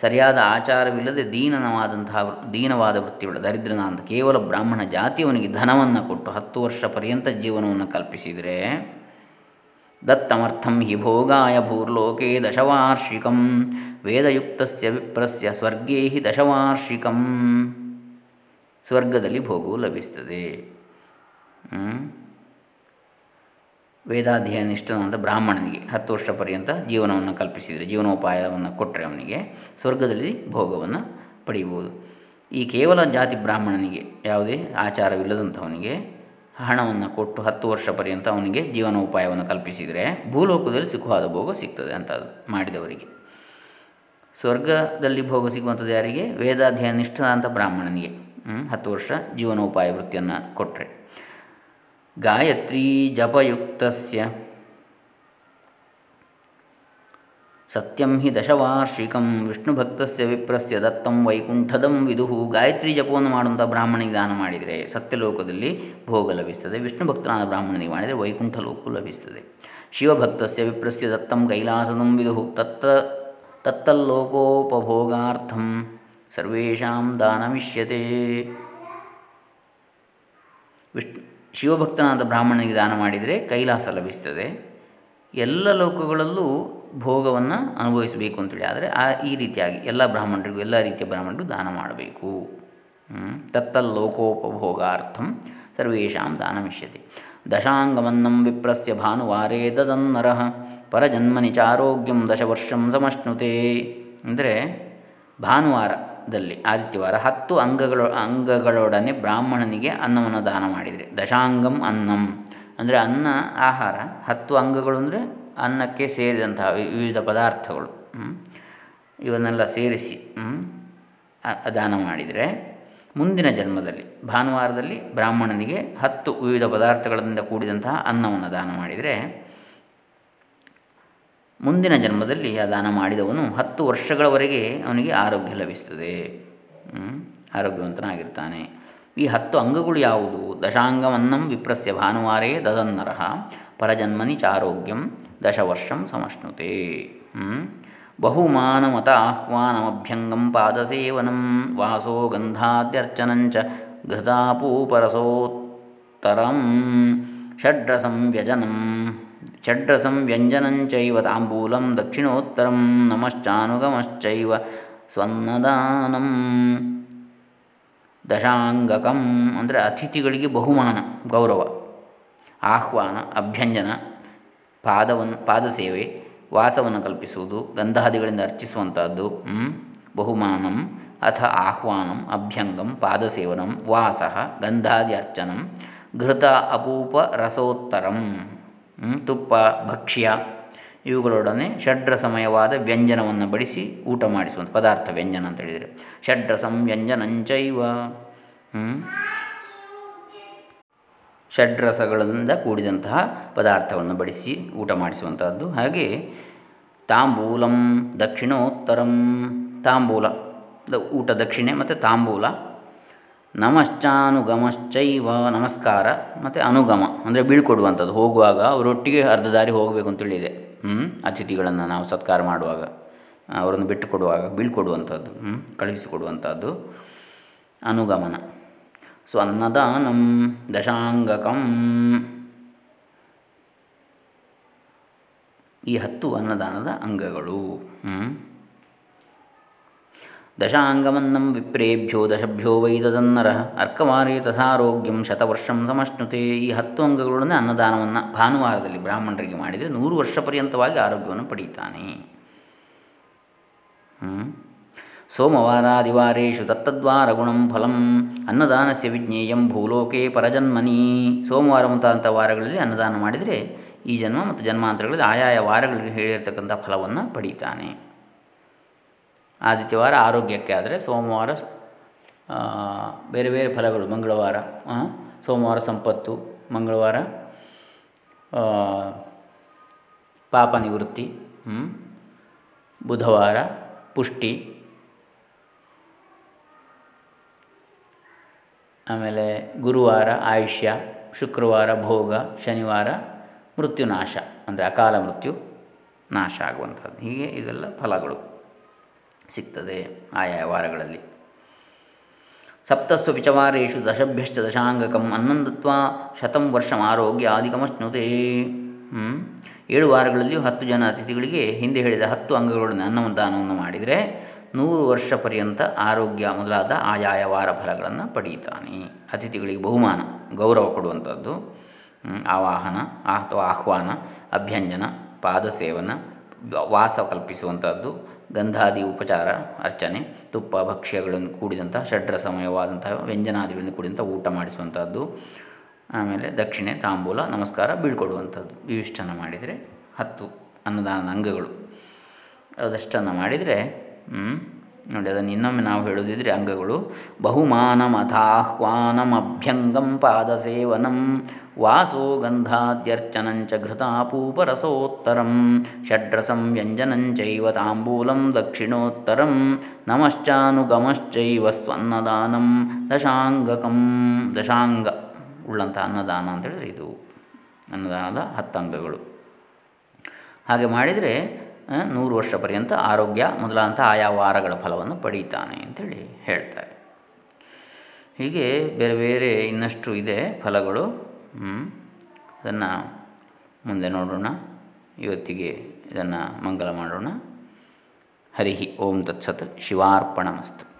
ಸರಿಯಾದ ಆಚಾರವಿಲ್ಲದೆ ದೀನನವಾದಂತಹ ದೀನವಾದ ವೃತ್ತಿಯುಳ್ಳ ದರಿದ್ರನ ಅಂತ ಕೇವಲ ಬ್ರಾಹ್ಮಣ ಜಾತಿಯವನಿಗೆ ಧನವನ್ನು ಕೊಟ್ಟು ಹತ್ತು ವರ್ಷ ಪರ್ಯಂತ ಜೀವನವನ್ನು ಕಲ್ಪಿಸಿದರೆ ದತ್ತಮರ್ಥಂ ಹಿ ಭೋಗಾಯ ಭೂರ್ಲೋಕೆ ದಶವಾರ್ಷಿಕಂ ವೇದಯುಕ್ತಸ್ಯ ವಿಪ್ರಸ್ಯ ಸ್ವರ್ಗೇ ಹಿ ದಶವಾರ್ಷಿಕಂ ಸ್ವರ್ಗದಲ್ಲಿ ಭೋಗವು ಲಭಿಸ್ತದೆ ವೇದಾಧ್ಯಯನಿಷ್ಠನಾದ ಬ್ರಾಹ್ಮಣನಿಗೆ ಹತ್ತು ವರ್ಷ ಪರ್ಯಂತ ಜೀವನವನ್ನು ಕಲ್ಪಿಸಿದರೆ, ಜೀವನೋಪಾಯವನ್ನು ಕೊಟ್ಟರೆ ಅವನಿಗೆ ಸ್ವರ್ಗದಲ್ಲಿ ಭೋಗವನ್ನು ಪಡೆಯಬಹುದು. ಈ ಕೇವಲ ಜಾತಿ ಬ್ರಾಹ್ಮಣನಿಗೆ ಯಾವುದೇ ಆಚಾರವಿಲ್ಲದಂಥವನಿಗೆ ಹಣವನ್ನು ಕೊಟ್ಟು ಹತ್ತು ವರ್ಷ ಪರ್ಯಂತ ಅವನಿಗೆ ಜೀವನೋಪಾಯವನ್ನು ಕಲ್ಪಿಸಿದರೆ ಭೂಲೋಕದಲ್ಲಿ ಸುಖವಾದ ಭೋಗ ಸಿಗ್ತದೆ ಅಂತ ಮಾಡಿದವರಿಗೆ. ಸ್ವರ್ಗದಲ್ಲಿ ಭೋಗ ಸಿಗುವಂಥದ್ದು ಯಾರಿಗೆ? ವೇದಾಧ್ಯಯನ ವೇದಾಧ್ಯಯನಿಷ್ಠನಾದಂಥ ಬ್ರಾಹ್ಮಣನಿಗೆ. ಹತ್ತು ವರ್ಷ ಜೀವನೋಪಾಯ ವೃತ್ತಿಯನ್ನು ಕೊಟ್ಟರೆ ಗಾಯತ್ರಿ ಜಪಯುಕ್ತಸ್ಯ. ಸತ್ಯಂ ಹಿ ದಶವಾರ್ಷಿಕಂ ವಿಷ್ಣುಭಕ್ತಸ್ಯ ವಿಪ್ರಸ್ಯ ದತ್ತಂ ವೈಕುಂಠದಂ ವಿದುಹು ಗಾಯತ್ರಿ ಜಪವನ್ನು ಮಾಡುವಂಥ ಬ್ರಾಹ್ಮಣಿಗೆ ದಾನ ಮಾಡಿದರೆ ಸತ್ಯಲೋಕದಲ್ಲಿ ಭೋಗ ಲಭಿಸ್ತದೆ ವಿಷ್ಣು ಭಕ್ತನಾದ ಬ್ರಾಹ್ಮಣನಿಗೆ ಮಾಡಿದರೆ ವೈಕುಂಠ ಲೋಕ ಲಭಿಸ್ತದೆ ಶಿವಭಕ್ತಸ್ಯ ವಿಪ್ರಸ್ಯ ದತ್ತಂ ಕೈಲಾಸದಂ ವಿದುಹು ತತ್ತ ತತ್ತಲ್ಲೋಕೋಪಭೋಗಾರ್ಥಂ ಸರ್ವೇಷಾಂ ದಾನಮಿಷ್ಯತೆ. ವಿಷ್ಣು ಶಿವಭಕ್ತನಾದ ಬ್ರಾಹ್ಮಣನಿಗೆ ದಾನ ಮಾಡಿದರೆ ಕೈಲಾಸ ಲಭಿಸ್ತದೆ ಎಲ್ಲ ಲೋಕಗಳಲ್ಲೂ ಭೋಗವನ್ನು ಅನುಭವಿಸಬೇಕು ಅಂತೇಳಿ. ಆದರೆ ಆ, ಈ ರೀತಿಯಾಗಿ ಎಲ್ಲ ಬ್ರಾಹ್ಮಣರಿಗೂ ಎಲ್ಲ ರೀತಿಯ ಬ್ರಾಹ್ಮಣರು ದಾನ ಮಾಡಬೇಕು. ತತ್ತಲ್ಲೋಕೋಪಭೋಗಾರ್ಥಂ ಸರ್ವೇಷಾಂ ದಾನಮಿಷ್ಯತಿ. ದಶಾಂಗಮನ್ನಂ ವಿಪ್ರಸ್ಯ ಭಾನುವಾರೇ ದದನ್ನರ ಪರಜನ್ಮನಿ ಚಾರೋಗ್ಯಂ ದಶವರ್ಷಂ ಸಮಶ್ನುತೆ. ಅಂದರೆ ಭಾನುವಾರದಲ್ಲಿ, ಆದಿತ್ಯವಾರ ಹತ್ತು ಅಂಗಗಳ, ಅಂಗಗಳೊಡನೆ ಬ್ರಾಹ್ಮಣನಿಗೆ ಅನ್ನವನ್ನು ದಾನ ಮಾಡಿದರೆ. ದಶಾಂಗಂ ಅನ್ನಂ. ಅಂದರೆ ಅನ್ನ, ಆಹಾರ, ಹತ್ತು ಅಂಗಗಳು ಅಂದರೆ ಅನ್ನಕ್ಕೆ ಸೇರಿದಂತಹ ವಿವಿಧ ಪದಾರ್ಥಗಳು ಇವನ್ನೆಲ್ಲ ಸೇರಿಸಿ ದಾನ ಮಾಡಿದರೆ ಮುಂದಿನ ಜನ್ಮದಲ್ಲಿ, ಭಾನುವಾರದಲ್ಲಿ ಬ್ರಾಹ್ಮಣನಿಗೆ ಹತ್ತು ವಿವಿಧ ಪದಾರ್ಥಗಳಿಂದ ಕೂಡಿದಂತಹ ಅನ್ನವನ್ನು ದಾನ ಮಾಡಿದರೆ ಮುಂದಿನ ಜನ್ಮದಲ್ಲಿ ಆ ದಾನ ಮಾಡಿದವನು ಹತ್ತು ವರ್ಷಗಳವರೆಗೆ ಅವನಿಗೆ ಆರೋಗ್ಯ ಲಭಿಸ್ತದೆ ಆರೋಗ್ಯವಂತನಾಗಿರ್ತಾನೆ. ಈ ಹತ್ತು ಅಂಗಗಳು ಯಾವುದು? ದಶಾಂಗಮನ್ನಂ ವಿಪ್ರಸ್ಯ ಭಾನುವಾರೇ ದದನ್ನರಹ ಪರಜನ್ಮನಿ ಚಾರೋಗ್ಯಂ ದಶವರ್ಷಂ ಸಮಶ್ನುತೆ ಬಹುಮಾನಮತ ಆಹ್ವಾನಮಭ್ಯಂಗಂ ಪಾದಸೇವನಂ ವಾಸೋ ಗಂಧಾದ್ಯರ್ಚನಂಚ ಘೃತಾಪೂಪರಸೋತ್ತರಂ ಷಡ್ರಸಂ ವ್ಯಜನಂ ಷಡ್ರಸಂ ವ್ಯಂಜನಂಚೈವ ತಾಂಬೂಲಂ ದಕ್ಷಿಣೋತ್ತರಂ ನಮಶ್ಚಾನುಗಮಶ್ಚೈವ ಸ್ವನ್ನದಾನಂ ದಶಾಂಗಕಂ ಅಂದರೆ ಅತಿಥಿಗಳಿಗೆ ಬಹುಮಾನ, ಗೌರವ, ಆಹ್ವಾನ, ಅಭ್ಯಂಜನ ಪಾದವನ್ನು ಪಾದಸೇವೆ ವಾಸವನ್ನು ಕಲ್ಪಿಸುವುದು, ಗಂಧಾದಿಗಳಿಂದ ಅರ್ಚಿಸುವಂಥದ್ದು ಬಹುಮಾನಂ, ಅಥ ಆಹ್ವಾನಂ, ಅಭ್ಯಂಗಂ ಪಾದಸೇವನಂ ವಾಸ, ಗಂಧಾದಿ ಅರ್ಚನಂ, ಘೃತ ಅಪೂಪ ರಸೋತ್ತರಂ ತುಪ್ಪ, ಭಕ್ಷ್ಯ, ಇವುಗಳೊಡನೆ ಷಡ್ರಸಮಯವಾದ ವ್ಯಂಜನವನ್ನು ಬಡಿಸಿ ಊಟ ಮಾಡಿಸುವಂಥ ಪದಾರ್ಥ ವ್ಯಂಜನ ಅಂತ ಹೇಳಿದರೆ. ಷಡ್ರಸಂ ವ್ಯಂಜನಂಚೈವ ಷಡ್ರಸಗಳಿಂದ ಕೂಡಿದಂತಹ ಪದಾರ್ಥಗಳನ್ನು ಬಡಿಸಿ ಊಟ ಮಾಡಿಸುವಂಥದ್ದು ಹಾಗೆ ತಾಂಬೂಲಂ ದಕ್ಷಿಣೋತ್ತರಂ ತಾಂಬೂಲ ಊಟ ದಕ್ಷಿಣೆ ಮತ್ತು ತಾಂಬೂಲ, ನಮಶ್ಚಾನುಗಮಶ್ಚೈವ ನಮಸ್ಕಾರ ಮತ್ತು ಅನುಗಮ, ಅಂದರೆ ಬೀಳ್ಕೊಡುವಂಥದ್ದು ಹೋಗುವಾಗ ಅವರೊಟ್ಟಿಗೆ ಅರ್ಧ ದಾರಿ ಹೋಗಬೇಕು ಅಂತೇಳಿದೆ ಅತಿಥಿಗಳನ್ನು ನಾವು ಸತ್ಕಾರ ಮಾಡುವಾಗ, ಅವರನ್ನು ಬಿಟ್ಟು ಕೊಡುವಾಗ ಬೀಳ್ಕೊಡುವಂಥದ್ದು ಕಳುಹಿಸಿಕೊಡುವಂಥದ್ದು ಅನುಗಮನ. ಸೊ ಅನ್ನದಾನಂ ದಶಾಂಗಕಂ ಈ ಹತ್ತು ಅನ್ನದಾನದ ಅಂಗಗಳು ದಶಾಂಗಮನ್ನಂ ವಿಪ್ರೇಭ್ಯೋ ದಶಭ್ಯೋ ವೈದದನ್ನರ ಅರ್ಕವಾರಿ ತಥಾರೋಗ್ಯಂ ಶತವರ್ಷಂ ಸಮಷ್ಣುತೆ ಈ ಹತ್ತು ಅಂಗಗಳೊಡನೆ ಅನ್ನದಾನವನ್ನು ಭಾನುವಾರದಲ್ಲಿ ಬ್ರಾಹ್ಮಣರಿಗೆ ಮಾಡಿದರೆ ನೂರು ವರ್ಷ ಪರ್ಯಂತವಾಗಿ ಆರೋಗ್ಯವನ್ನು ಪಡೀತಾನೆ ಸೋಮವಾರಾದಿವಾರೇಶು ತತ್ತದ್ವಾರಗುಣಂ ಫಲಂ ಅನ್ನದಾನಸ್ಯ ವಿಜ್ಞೇಯಂ ಭೂಲೋಕೆ ಪರಜನ್ಮನಿ. ಸೋಮವಾರ ಮುಂತಾದಂಥ ವಾರಗಳಲ್ಲಿ ಅನ್ನದಾನ ಮಾಡಿದರೆ ಈ ಜನ್ಮ ಮತ್ತು ಜನ್ಮಾಂತರಗಳಲ್ಲಿ ಆಯಾಯ ವಾರಗಳಲ್ಲಿ ಹೇಳಿರ್ತಕ್ಕಂಥ ಫಲವನ್ನು ಪಡೀತಾನೆ. ಆದಿತ್ಯವಾರ ಆರೋಗ್ಯಕ್ಕೆ ಆದರೆ ಸೋಮವಾರ ಬೇರೆ ಬೇರೆ ಫಲಗಳು ಮಂಗಳವಾರ ಸೋಮವಾರ ಸಂಪತ್ತು, ಮಂಗಳವಾರ ಪಾಪ ನಿವೃತ್ತಿ ಬುಧವಾರ ಪುಷ್ಟಿ ಆಮೇಲೆ ಗುರುವಾರ ಆಯುಷ್ಯ, ಶುಕ್ರವಾರ ಭೋಗ, ಶನಿವಾರ ಮೃತ್ಯುನಾಶ, ಅಂದರೆ ಅಕಾಲ ಮೃತ್ಯು, ನಾಶ ಆಗುವಂಥದ್ದು. ಹೀಗೆ ಇದೆಲ್ಲ ಫಲಗಳು ಸಿಗ್ತದೆ ಆಯಾ ವಾರಗಳಲ್ಲಿ. ಸಪ್ತಸ್ವ ಪಿಚವಾರೇಶು ದಶಭ್ಯಶ್ಚ ದಶಾಂಗಕಂ ಅನ್ನಂದತ್ವ ಶತಂ ವರ್ಷ ಆರೋಗ್ಯ ಆದಿಕಮಶ್ನುತೆ. ಏಳು ವಾರಗಳಲ್ಲಿಯೂ ಹತ್ತು ಜನ ಅತಿಥಿಗಳಿಗೆ ಹಿಂದೆ ಹೇಳಿದ ಹತ್ತು ಅಂಗಗಳನ್ನು ದಾನವನ್ನು ಮಾಡಿದರೆ ನೂರು ವರ್ಷ ಪರ್ಯಂತ ಆರೋಗ್ಯ ಮೊದಲಾದ ಆಯಾಯ ವಾರ ಫಲಗಳನ್ನು ಪಡೆಯುತ್ತಾನೆ ಅತಿಥಿಗಳಿಗೆ ಬಹುಮಾನ, ಗೌರವ ಕೊಡುವಂಥದ್ದು. ಆವಾಹನ ಅಥವಾ ಆಹ್ವಾನ, ಅಭ್ಯಂಜನ, ಪಾದಸೇವನ, ವಾಸ ಕಲ್ಪಿಸುವಂಥದ್ದು, ಗಂಧಾದಿ ಉಪಚಾರ, ಅರ್ಚನೆ, ತುಪ್ಪ, ಭಕ್ಷ್ಯಗಳನ್ನು ಕೂಡಿದಂತಹ ಷಡ್ರಸಮಯವಾದಂತಹ ವ್ಯಂಜನಾದಿಗಳನ್ನು ಕೂಡಿದಂಥ ಊಟ ಮಾಡಿಸುವಂಥದ್ದು. ಆಮೇಲೆ ದಕ್ಷಿಣೆ, ತಾಂಬೂಲ, ನಮಸ್ಕಾರ, ಬೀಳ್ಕೊಡುವಂಥದ್ದು. ಇವಿಷ್ಟನ್ನು ಮಾಡಿದರೆ ಹತ್ತು ಅನ್ನದಾನದ ಅಂಗಗಳು. ಅದಷ್ಟನ್ನು ಮಾಡಿದರೆ ನೋಡಿ, ಅದನ್ನು ಇನ್ನೊಮ್ಮೆ ನಾವು ಹೇಳೋದಿದ್ರೆ ಅಂಗಗಳು. ಬಹುಮಾನಮಥಾಹ್ವಾನಮಭ್ಯಂಗಂ ಪಾದಸೇವನಂ ವಾಸೋ ಗಂಧಾದ್ಯರ್ಚನಂಚ ಘೃತಾಪೂಪರಸೋತ್ತರಂ ಷಡ್ರಸಂ ವ್ಯಂಜನಂಚೈವ ತಾಂಬೂಲಂ ದಕ್ಷಿಣೋತ್ತರಂ ನಮಶ್ಚಾನುಗಮಶ್ಚೈವ ಸ್ವನ್ನದಾನಂ ದಶಾಂಗಕಂ. ದಶಾಂಗ ಉಳ್ಳಂಥ ಅನ್ನದಾನ ಅಂತೇಳಿದ್ರೆ ಇದು ಅನ್ನದಾನದ ಹತ್ತು ಅಂಗಗಳು ಹಾಗೆ ಮಾಡಿದರೆ ನೂರು ವರ್ಷ ಪರ್ಯಂತ ಆರೋಗ್ಯ ಮೊದಲಾದಂಥ ಆಯಾ ವಾರಗಳ ಫಲವನ್ನು ಪಡೀತಾನೆ ಅಂತೇಳಿ ಹೇಳ್ತಾರೆ. ಹೀಗೆ ಬೇರೆ ಬೇರೆ ಇನ್ನಷ್ಟು ಇದೆ ಫಲಗಳು. ಅದನ್ನು ಮುಂದೆ ನೋಡೋಣ. ಇವತ್ತಿಗೆ ಇದನ್ನು ಮಂಗಲ ಮಾಡೋಣ. ಹರಿ ಓಂ ತತ್ಸತ್ ಶಿವಾರ್ಪಣಮಸ್ತು.